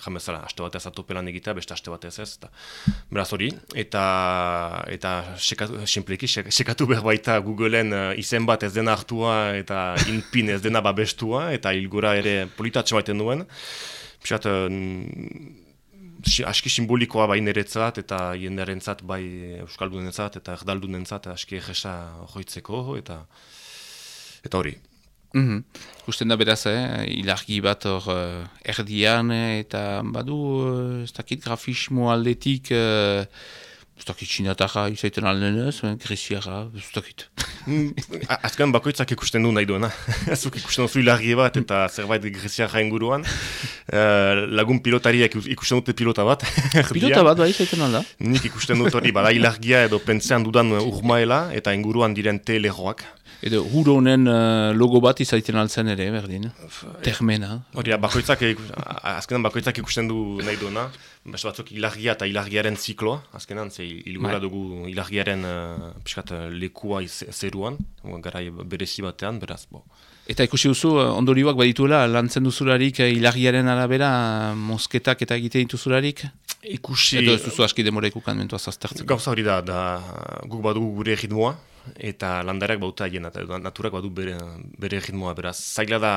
jan bezala, aste batez atopelan egitea, beste aste batez ez, eta beraz hori, eta, eta sekatu, simpleki, sekatu behar baita Googleen uh, izen bat ez dena hartua eta inpin ez dena babestua, eta ilgura ere politatxe baiten duen, Pisat, uh, aski simbolikoa bai niretzat eta jendearentzat bai euskaldunentzat eta erdaldunentzat aski egesa joitzeko eta eta hori. Mm -hmm. Gusten da beraz, eh? ilargi bat hor uh, erdian eta badu, uh, ez dakit grafismo aldetik, uh, ez dakit txinatara izaiten alden ez, gresiara, ez dakit. Azken bakoitzak ikusten du nahi duena. [laughs] Azuk ikusten duzu ilargi bat eta zerbait gresiara inguruan. Uh, lagun pilotariak ikusten dute pilota bat. [laughs] pilota bat bai izaiten alda? Nik ikusten dut hori, bada ilargia edo pentsean dudan urmaela eta inguruan diren teleroak. Edo huro honen uh, logo bat izaiten altzen ere, berdin? Termena. Hori, bakoitzak, azkenan bakoitzak ikusten du nahi duena. Beste batzuk ilargia eta ilargiaren zikloa. Azkenan, ze ilgura bai. dugu ilargiaren uh, piskat, lekua zeruan. Garai berezi batean, beraz, bo. Eta ikusi duzu, ondorioak badituela, lantzen duzularik ilargiaren arabera mosketak eta egite dituzularik? Ikusi... Edo ez duzu aski demora ikukan mentua zaztertzen. Gauza hori da, da guk badugu gure egitmoa, eta landarak bauta jena, eta naturak badu bere, bere ritmoa, beraz, zaila da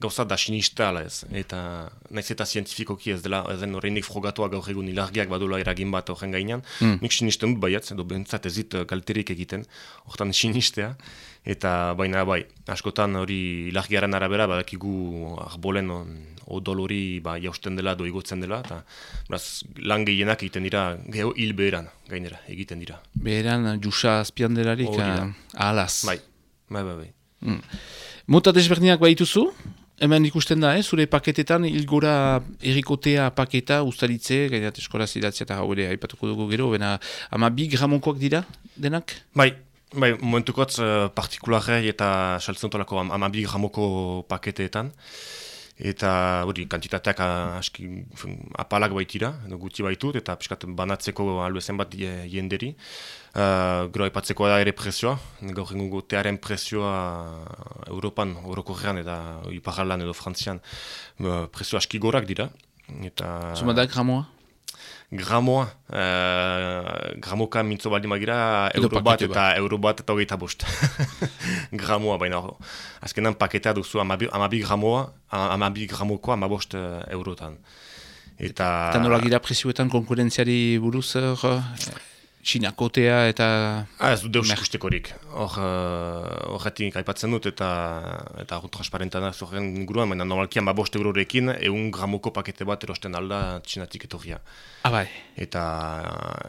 gauza da sinista ala ez, eta naiz eta zientifikoki ez dela, ez den horreinik frogatua gaur egun ilargiak badula eragin bat horren gainean, mm. nik sinisten dut baiat, edo bentsat ez dit kalterik egiten, hortan sinistea, eta baina bai, askotan hori ilargiaren arabera, badakigu arbolen odol hori ba, jausten dela, do igotzen dela, eta beraz, lan gehienak egiten dira, geho hil beheran, gainera, egiten dira. Beheran, jusa azpian delarik, ahalaz. Bai, bai, bai. bai. Mm. Mota desberdinak baituzu, hemen ikusten da, eh? zure paketetan, ilgora erikotea paketa, ustaritze, gaineat eskola zidatzea eta hau ere, haipatuko dugu gero, bena, ama bi gramokoak dira, denak? Bai, bai, momentukotz uh, partikularrei eta saltzenotolako ama bi gramoko paketeetan eta hori kantitateak aski apalak baitira, gutxi baitut, eta piskat banatzeko albezen bat jenderi. Uh, gero aipatzeko da ere prezioa, gaur ingo tearen prezioa Europan, Eurokorrean eta Iparralan edo Frantzian uh, prezioa aski gorak dira. Eta... Zuma da gramoa? uh, gramoka mintzo baldin magira, euro bat eta euro bat eta hogeita bost. [laughs] gramoa, baina hor, azkenan paketea duzu amabi, amabi gramoa, amabi gramoko amabost uh, eurotan. Eta... Eta nola gira presioetan konkurentziari buruz, hor, Sinakotea eta... Ah, ez du deus ikustekorik. Hor, horretik uh, aipatzen dut eta eta hor transparentan zorren inguruan, baina normalkian ba bost eurorekin egun gramoko pakete bat erosten alda txinatik etorria. Ah, bai. Eta,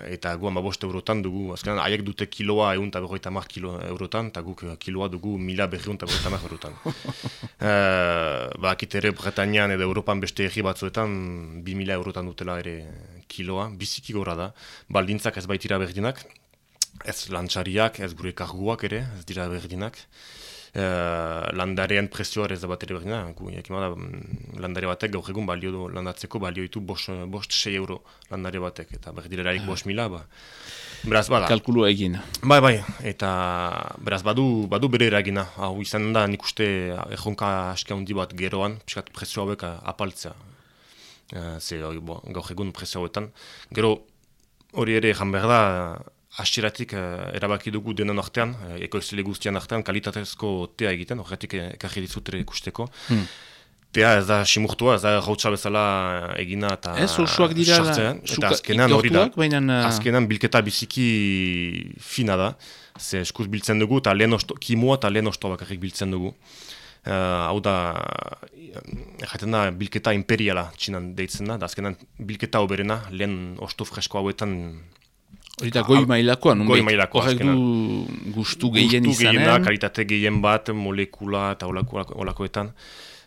eta guan ba bost eurotan dugu, azkenan haiek dute kiloa egun eta berroita mar kilo eurotan, eta guk kiloa dugu mila berriun eta berroita mar eurotan. uh, [laughs] ba, akitere Bretañan edo Europan beste egi batzuetan, bi mila eurotan dutela ere kiloa, biziki gora da, baldintzak ez baitira berdinak, ez lantxariak, ez gure karguak ere, ez dira berdinak, e, landarean presioa ez da bat ere berdina, gu, jakima da, mm, landare batek gaur egun balio du, landatzeko balio ditu bost, bost 6 euro landare batek, eta berdilerarik bost mila, ba. Beraz, bada. Kalkulu egin. Bai, bai, eta beraz, badu, badu bere eragina. Hau izan da, nik uste erronka aski handi bat geroan, piskat presio hauek apaltzea. Uh, ze bo, gaur egun presio hauetan. Gero hori ere jan behar da, hastiratik uh, erabaki dugu denon artean, uh, ekoizile guztian artean, kalitatezko tea egiten, horretik ekarri dizutere ikusteko. Hmm. Tea ez da simurtua, ez da rautsa bezala egina eta Ez, dira, eta azkenan hori da, azkenan bilketa biziki fina da, ze eskuz biltzen dugu, eta lehen osto, kimua eta lehen osto bakarrik biltzen dugu. Uh, hau da, jaten da, bilketa imperiala txinan deitzen da, da azkenan bilketa oberena, lehen osto fresko hauetan... Hori da, goi mailakoa, non Goi mailakoa, azkenan. du gustu gehien izanen. Gehiena, kalitate gehien bat, molekula eta olakoetan.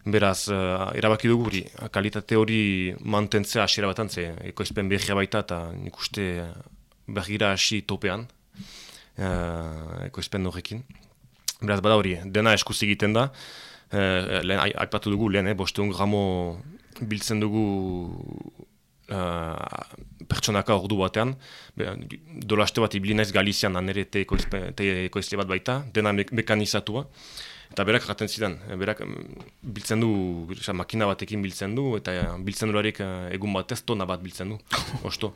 Beraz, uh, erabaki dugu hori, kalitate hori mantentzea hasiera batan, ze ekoizpen behia baita eta nik uste bergira hasi topean, uh, ekoizpen horrekin. Beraz, bada hori, dena eskuz egiten da, e, lehen, akpatu dugu lehen, eh, bosteun gramo biltzen dugu uh, pertsonaka ordu batean, dolaste bat ibili naiz Galizian anere te ekoizle bat baita, dena me mekanizatua, eta berak jaten zidan, berak mm, biltzen du, bisa, makina batekin biltzen du, eta biltzen duarik egun batez tona bat biltzen du, [laughs] osto.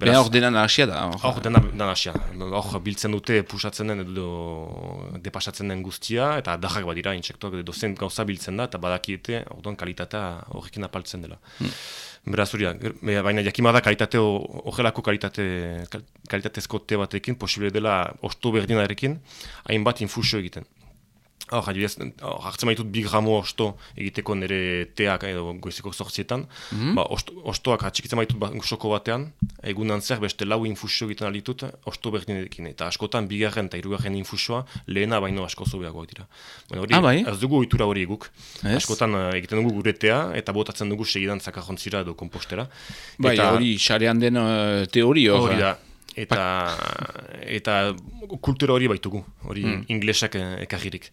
Beraz, hor dena nahasia da? Hor dena nahasia, hor biltzen dute pusatzen den edo depasatzen den guztia, eta dajak bat dira, intsektuak dozen gauza biltzen da, eta badakiete, orduan kalitatea horrekin apaltzen dela. Hmm. Beraz, hori, baina jakima da kalitate, horrelako kalitate, kalitatezko te batekin, posible dela osto berdinarekin, hainbat infusio egiten. Hor, adibidez, hartzen baitut bi gramo osto egiteko nire teak edo goizeko sortzietan. Mm -hmm. ba, osto, ostoak atxikitzen baitut ba, soko batean, egunan zer beste lau infusio egiten alitut osto berdinekin. Eta askotan bigarren eta irugarren infusioa lehena baino asko zobeagoa dira. Baina hori, ah, bai? ez dugu ohitura hori eguk. Askotan uh, egiten dugu gure tea eta botatzen dugu segidan zakajontzira edo kompostera. Bai, hori xarean den uh, teori hori. da. Eta, eta kultura hori baitugu, hori mm. inglesak ekarririk.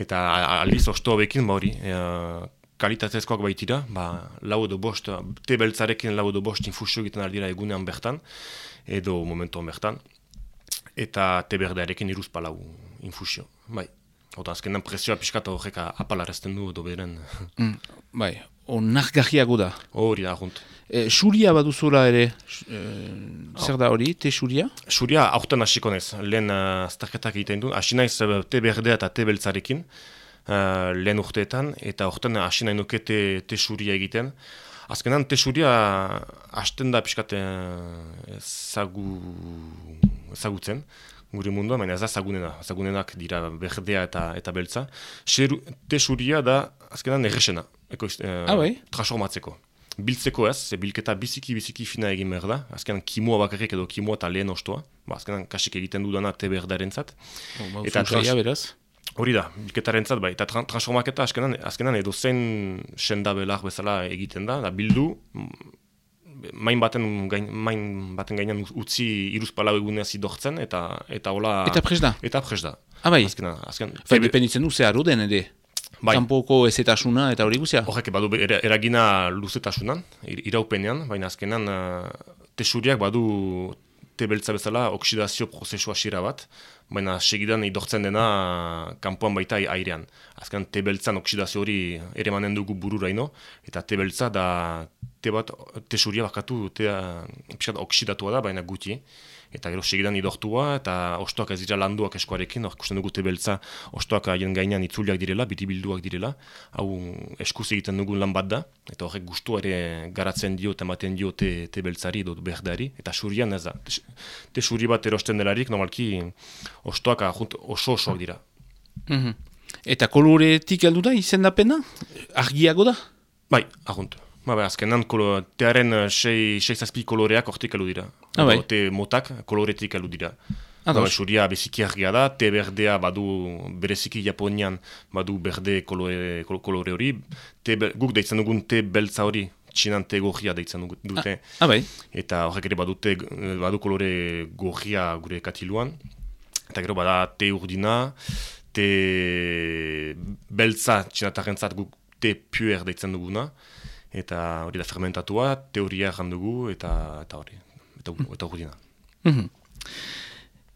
Eta aldiz osto bekin, ba hori, e, kalitatezkoak baitira, ba, lau edo bost, te beltzarekin lau edo bost infusio egiten aldira egunean bertan, edo momentuan bertan, eta te berdearekin iruz palau infusio, bai. Ota azkenan presioa pixkata horrek apalarazten du edo beren. Mm, bai, onak gajiago da. Hori da, junt. E, suria baduzula ere, e, zer da hori, te suria? Suria aurten hasiko nez, lehen uh, azterketak egiten du. Hasi naiz te berdea eta te beltzarekin, uh, lehen urteetan, eta aurten hasi nahi nuke te, te suria egiten. Azkenan, te suria hasten da pixkate uh, zagu, zagutzen gure mundua, baina ez da zagunena, zagunenak dira berdea eta eta beltza. Xeru, te suria da, azkenan, erresena, ah, bai? transformatzeko biltzeko ez, ze bilketa biziki-biziki fina egin behar da, azkenan kimua bakarrik edo kimua eta lehen ostoa, ba, azkenan kasik egiten dudana te berdaren zat. Oh, eta beraz? Hori da, bilketaren zat, bai, eta tra transformaketa azkenan, azkenan edo zen senda belar bezala egiten da, da bildu, main baten, gain, main baten gainean utzi iruz palau egunea zidortzen, eta eta hola... Eta pres da? Eta pres da. Ah, bai? Azkenan, azkenan... Fai, dependitzen du, zehar den, ere? Bai. Kanpoko ezetasuna eta hori guzia? Horrek, badu eragina luzetasunan, iraupenean, baina azkenan uh, tesuriak badu tebeltza bezala oksidazio prozesu hasiera bat, baina segidan idortzen dena kanpoan baita airean. Azkenan tebeltzan oksidazio hori ere manen dugu bururaino, eta tebeltza da te bat, tesuria bakatu, te, uh, oksidatua da, baina guti eta gero segidan idortua, eta ostoak ez dira landuak eskuarekin, hor kusten dugu tebeltza ostoak haien gainean itzuliak direla, bitibilduak direla, hau eskuz egiten dugun lan bat da, eta horrek gustua ere garatzen dio, ematen dio te, tebeltzari edo berdari, eta surian ez da. Te suri bat erosten delarik, normalki ostoak oso osoak dira. Mm Eta koloretik aldu da, izendapena? Argiago da? Bai, ahunt. Ba, ba, azkenan kolo, tearen sei, sei zazpi koloreak ortik alu dira. Ah, bai. Te motak koloretik alu dira. Ah, ba, suria beziki argia da, te berdea badu bereziki japonian badu berde kolore, kolore hori. Te, guk deitzen dugun te beltza hori, txinan te gorria deitzen dute. Ah, ah, bai. Eta horrek ere badu, te, badu kolore gorria gure katiluan. Eta gero bada te urdina, te beltza txinatarren guk te puer deitzen duguna eta hori da fermentatua, teoria jandugu, eta eta hori, eta, eta hori mm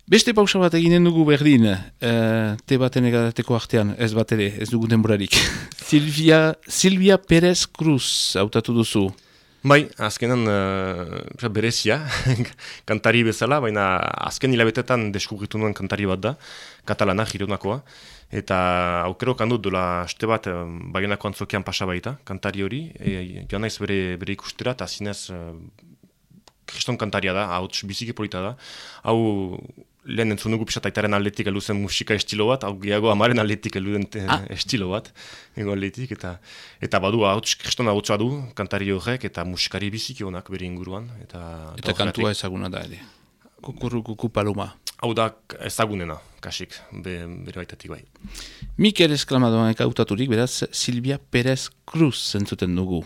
Beste pausa bat eginen dugu berdin, uh, te baten egadateko artean, ez bat ere, ez dugu denborarik. [laughs] Silvia, Silvia Perez Cruz, hautatu duzu. Bai, azkenan uh, berezia, [laughs] kantari bezala, baina azken hilabetetan deskubritu nuen kantari bat da, katalana, jironakoa. Eta aukero kandu dola aste bat baionako antzokian pasa kantari hori, e, joan naiz bere, bere ikustera, eta zinez e, kriston kantaria da, hau biziki polita da. Hau lehen entzun dugu pixat aitaren atletik eluzen musika estilo bat, hau gehiago amaren atletik eluden ah. estilo bat, ego atletik, eta, eta badu hau kriston hau du kantari horrek, eta musikari biziki honak bere inguruan. Eta, eta kantua ezaguna da ere, kukurrukuku paloma. Hau da ezagunena, kasik, be, bere baitatik bai. Mikel esklamadoan ekautaturik, beraz, Silvia Perez Cruz zentzuten dugu.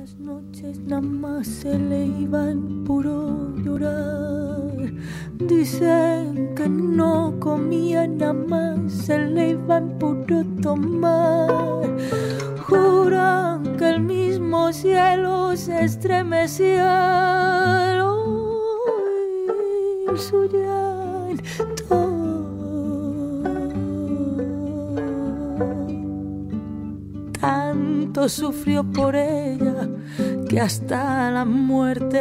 Las noches nada más se le iban puro llorar Dicen que no comía nada más se le iban puro tomar Juran que el mismo mismo cielo se estremecía al oír su llanto. Tanto sufrió por ella que hasta la muerte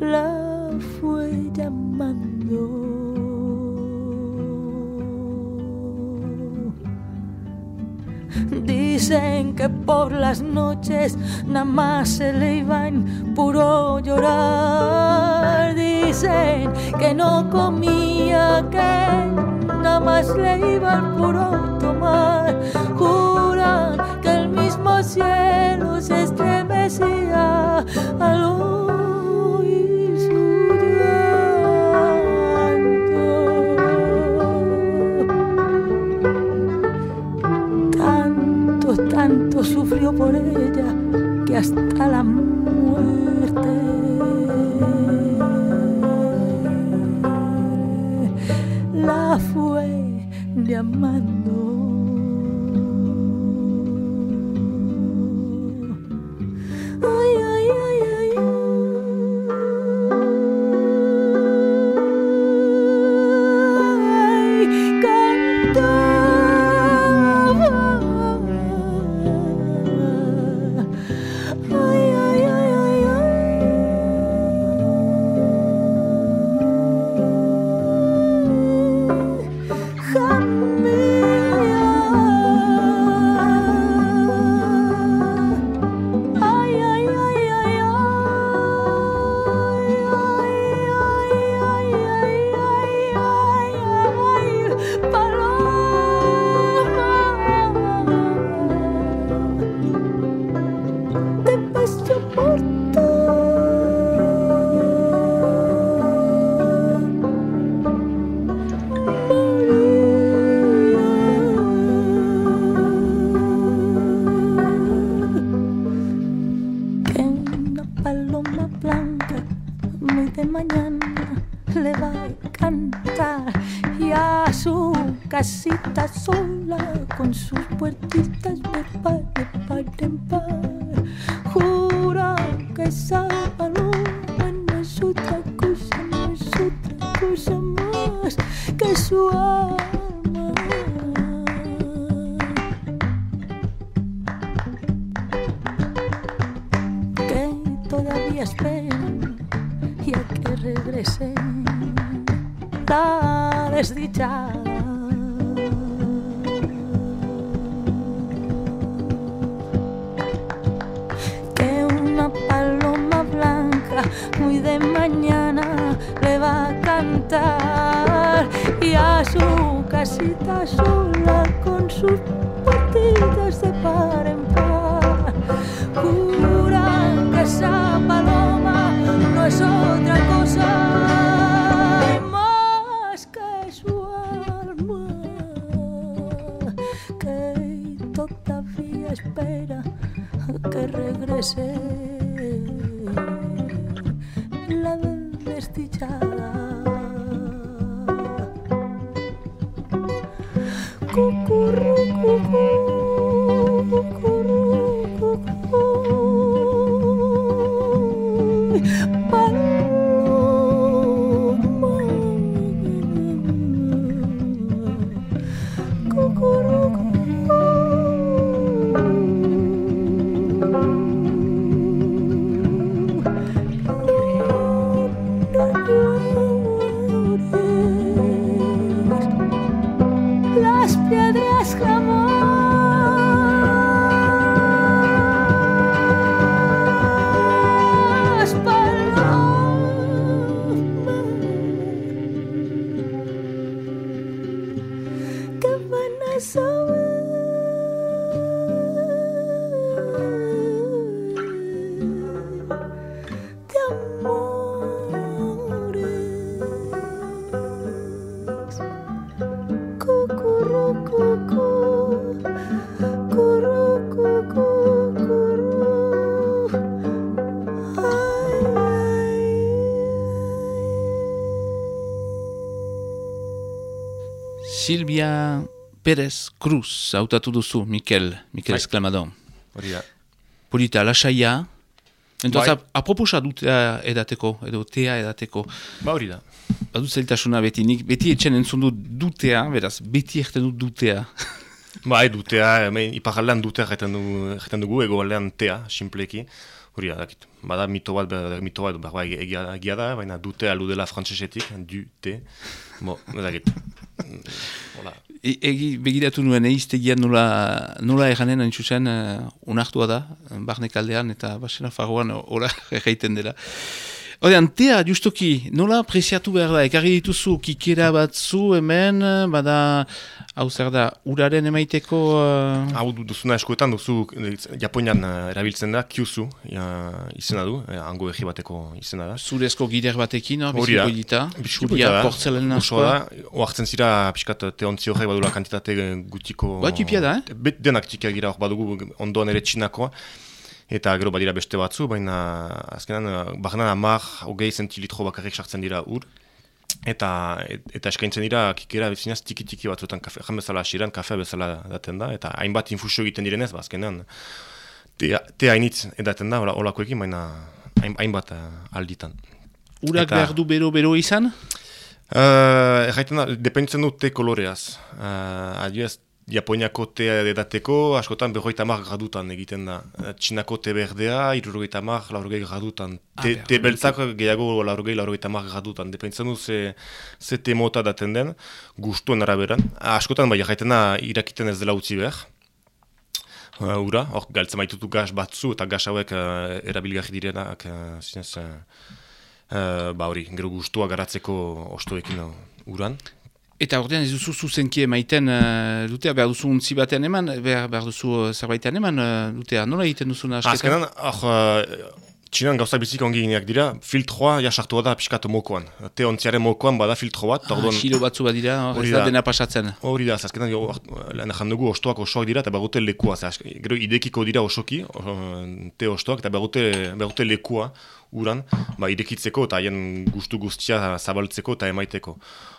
la fue llamando. Dicen que por las noches nada más se le iba en puro llorar. Dicen que no comía, que nada más le iba en puro tomar. Juran que el mismo cielo se estremecía al oír Tanto, sufrió por ella que hasta la muerte la fue llamando. Otra cosa más que su alma que todavía esperan y a que regrese la desdichada. riacho, casita azul. Silvia Perez Cruz hautatu duzu, Mikel, Mikel Bai. Esklamadon. Hori da. Polita, lasaia. Entoz, Bai. ap- aproposa dutea edateko, edo tea edateko. Ba hori da. Badut zailtasuna beti, nik beti etxen entzun dut dutea, beraz, beti erten dut dutea. Bai, dutea, hemen iparaldean dutea jaten dugu, dugu egoaldean tea, simpleki. Hori da, dakit. Bada mito bat, be- mito bat, behar, bai, egia, egia da, baina dute alu dela frantsesetik, du, te. Bo, dakit. Mm, Hola. E, egi begiratu nuen eiztegian nola, nola eranen hain zuzen uh, unartua da, barnekaldean eta basena fagoan ora [laughs] erraiten dela. Odean, tea, justoki, nola preziatu behar da, ekarri dituzu kikera batzu hemen, bada, hau zer da, uraren emaiteko... Uh, Hau du- duzuna eskuetan duzu Japonian eh, erabiltzen da, Kyusu ja, izena du, eh, hango egi bateko izena da. zurezko gider batekin, hor, Hori da. zuria, da. portzelen askoa. da, oartzen zira pixkat teontzi horrek badula kantitate gutiko... Ba, tipia da, eh? Bet, denak tipiak gira hor badugu ondoan ere txinakoa. Eta gero badira beste batzu, baina azkenan, eh, barrenan amar, hogei zentilitro bakarrik sartzen dira ur. Eta, et- eta eskaintzen dira kikera bezinaz tiki-tiki batzuetan kafe, jan bezala hasiran, kafea bezala daten da. Eta hainbat infusio egiten direnez, ba, azkenean, te, te hainitz edaten da, holakoekin, baina hain, hainbat eh, alditan. Urak Eta- behar du bero-bero izan? Uh, erraiten da, dependitzen du te koloreaz. Uh, adibidez, Japoniako tea edateko, askotan berrogeita mar gradutan egiten da. Uh, Txinako te berdea, irurogeita mar, laurogei gradutan. Ah, Te, te beltzak gehiago laurogei, laurogeita mar gradutan. Dependitzen du ze, ze te mota daten den, gustuen araberan. Askotan bai, erraiten da, irakiten ez dela utzi behar. Uh, ura, hor galtzen baitutu gas batzu eta gas hauek uh, erabilgarri direnak, uh, zinez, uh, ba hori, gero gustua garatzeko ostoekin uh, uran. Eta ordean ez duzu zuzenki emaiten uh, dutea, behar duzu untzi batean eman, behar, behar duzu uh, zerbaitean eman uh, dutea, nola egiten duzu nasketa? Azkenan, hor, uh, txinan gauzak bizik ongi gineak dira, filtroa jasartua da pixkat mokoan. Te ontziaren mokoan bada filtro bat, Ah, orduan- xilo batzu badira, hor, ez da dena pasatzen. Hori da, azkenan, jo, hor, lehen jan dugu ostoak osoak dira eta bagute lekua. Ask- gero idekiko dira osoki, uh, te ostoak, eta bagute, bagute lekua uran, ba, idekitzeko eta haien gustu guztia zabaltzeko eta emaiteko.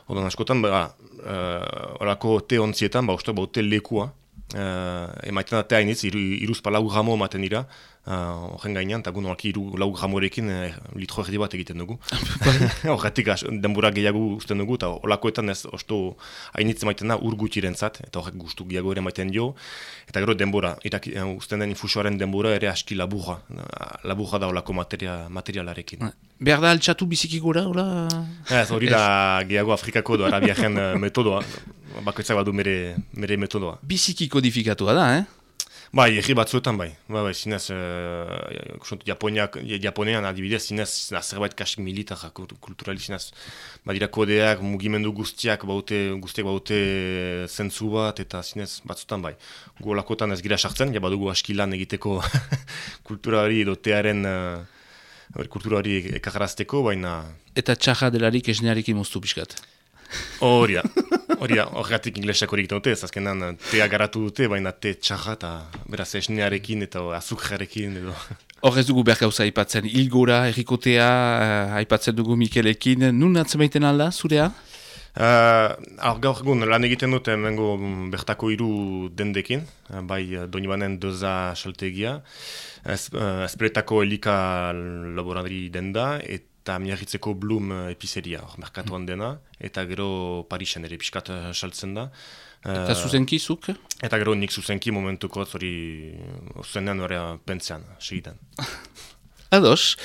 Orduan, askotan, ba, uh, orako te ontzietan, ba, ostoak bagute lekua, uh, emaiten da te hainitz, iru, iruz pa lau gramo ematen dira, uh, horren gainean, eta gu nolaki iru lau gramorekin eh, litro erdi bat egiten dugu. [laughs] [laughs] Horretik as- denbora gehiago uzten dugu, eta olakoetan ez osto hainitz emaiten da ur gutxirentzat, eta horrek gustu gehiago ere emaiten dio, eta gero denbora, iraki, eh, uzten den infusioaren denbora ere aski laburra, laburra da olako materia, materialarekin. Behar da altxatu biziki gora, hola? Ez, hori da gehiago Afrikako edo Arabiajen eh, metodoa, [laughs] bakoitzak badu mere, mere metodoa. Biziki kodifikatua da, eh? Bai, egi batzuetan bai. Bai, bai, zinez, uh, kusont, Japoniak, Japonean adibidez, zinez, zerbait kasik militar, kul- kulturali zinez. Badira kodeak, mugimendu guztiak, baute, guztiak baute zentzu bat, eta zinez, batzutan bai. Gu olakotan ez gira sartzen, ja badugu aski lan egiteko [laughs] kultura hori edo tearen uh, hori kultura hori ekajarazteko, baina Eta txaja delarik esnearekin moztu pixkat. Hori da. Hori da, horregatik inglesak hori egiten dute, ez azkenan tea garatu dute, baina te txarra eta beraz esnearekin eta azukrearekin edo... Hor ez dugu behar gauza aipatzen, hilgora, errikotea, uh, aipatzen dugu Mikelekin, nun atzemaiten alda, zurea? Uh, gaur egun lan egiten dut hemengo mm, bertako hiru dendekin, eh, bai eh, Donibanen doza saltegia, ez, uh, Espretako elika laborari denda, eta miarritzeko Bloom eh, epizeria, hor merkatuan dena, eta gero Parisen ere pixkat eh, saltzen da. Eta Eh, zuzenkizuk? Eta gero nik zuzenki momentuko hori zuzenean hori pentsean, segitan. [laughs] Ados,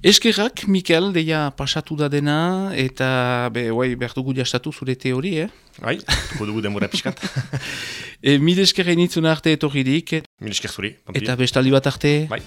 eskerrak, Mikel, deia pasatu da dena, eta be, guai, behar dugu jastatu zure teori, eh? Bai, dugu denbora pixkat. [laughs] E, mil eskerra initzuna arte etorririk, Mil esker zuri. eta bestaldi bat arte. Bai.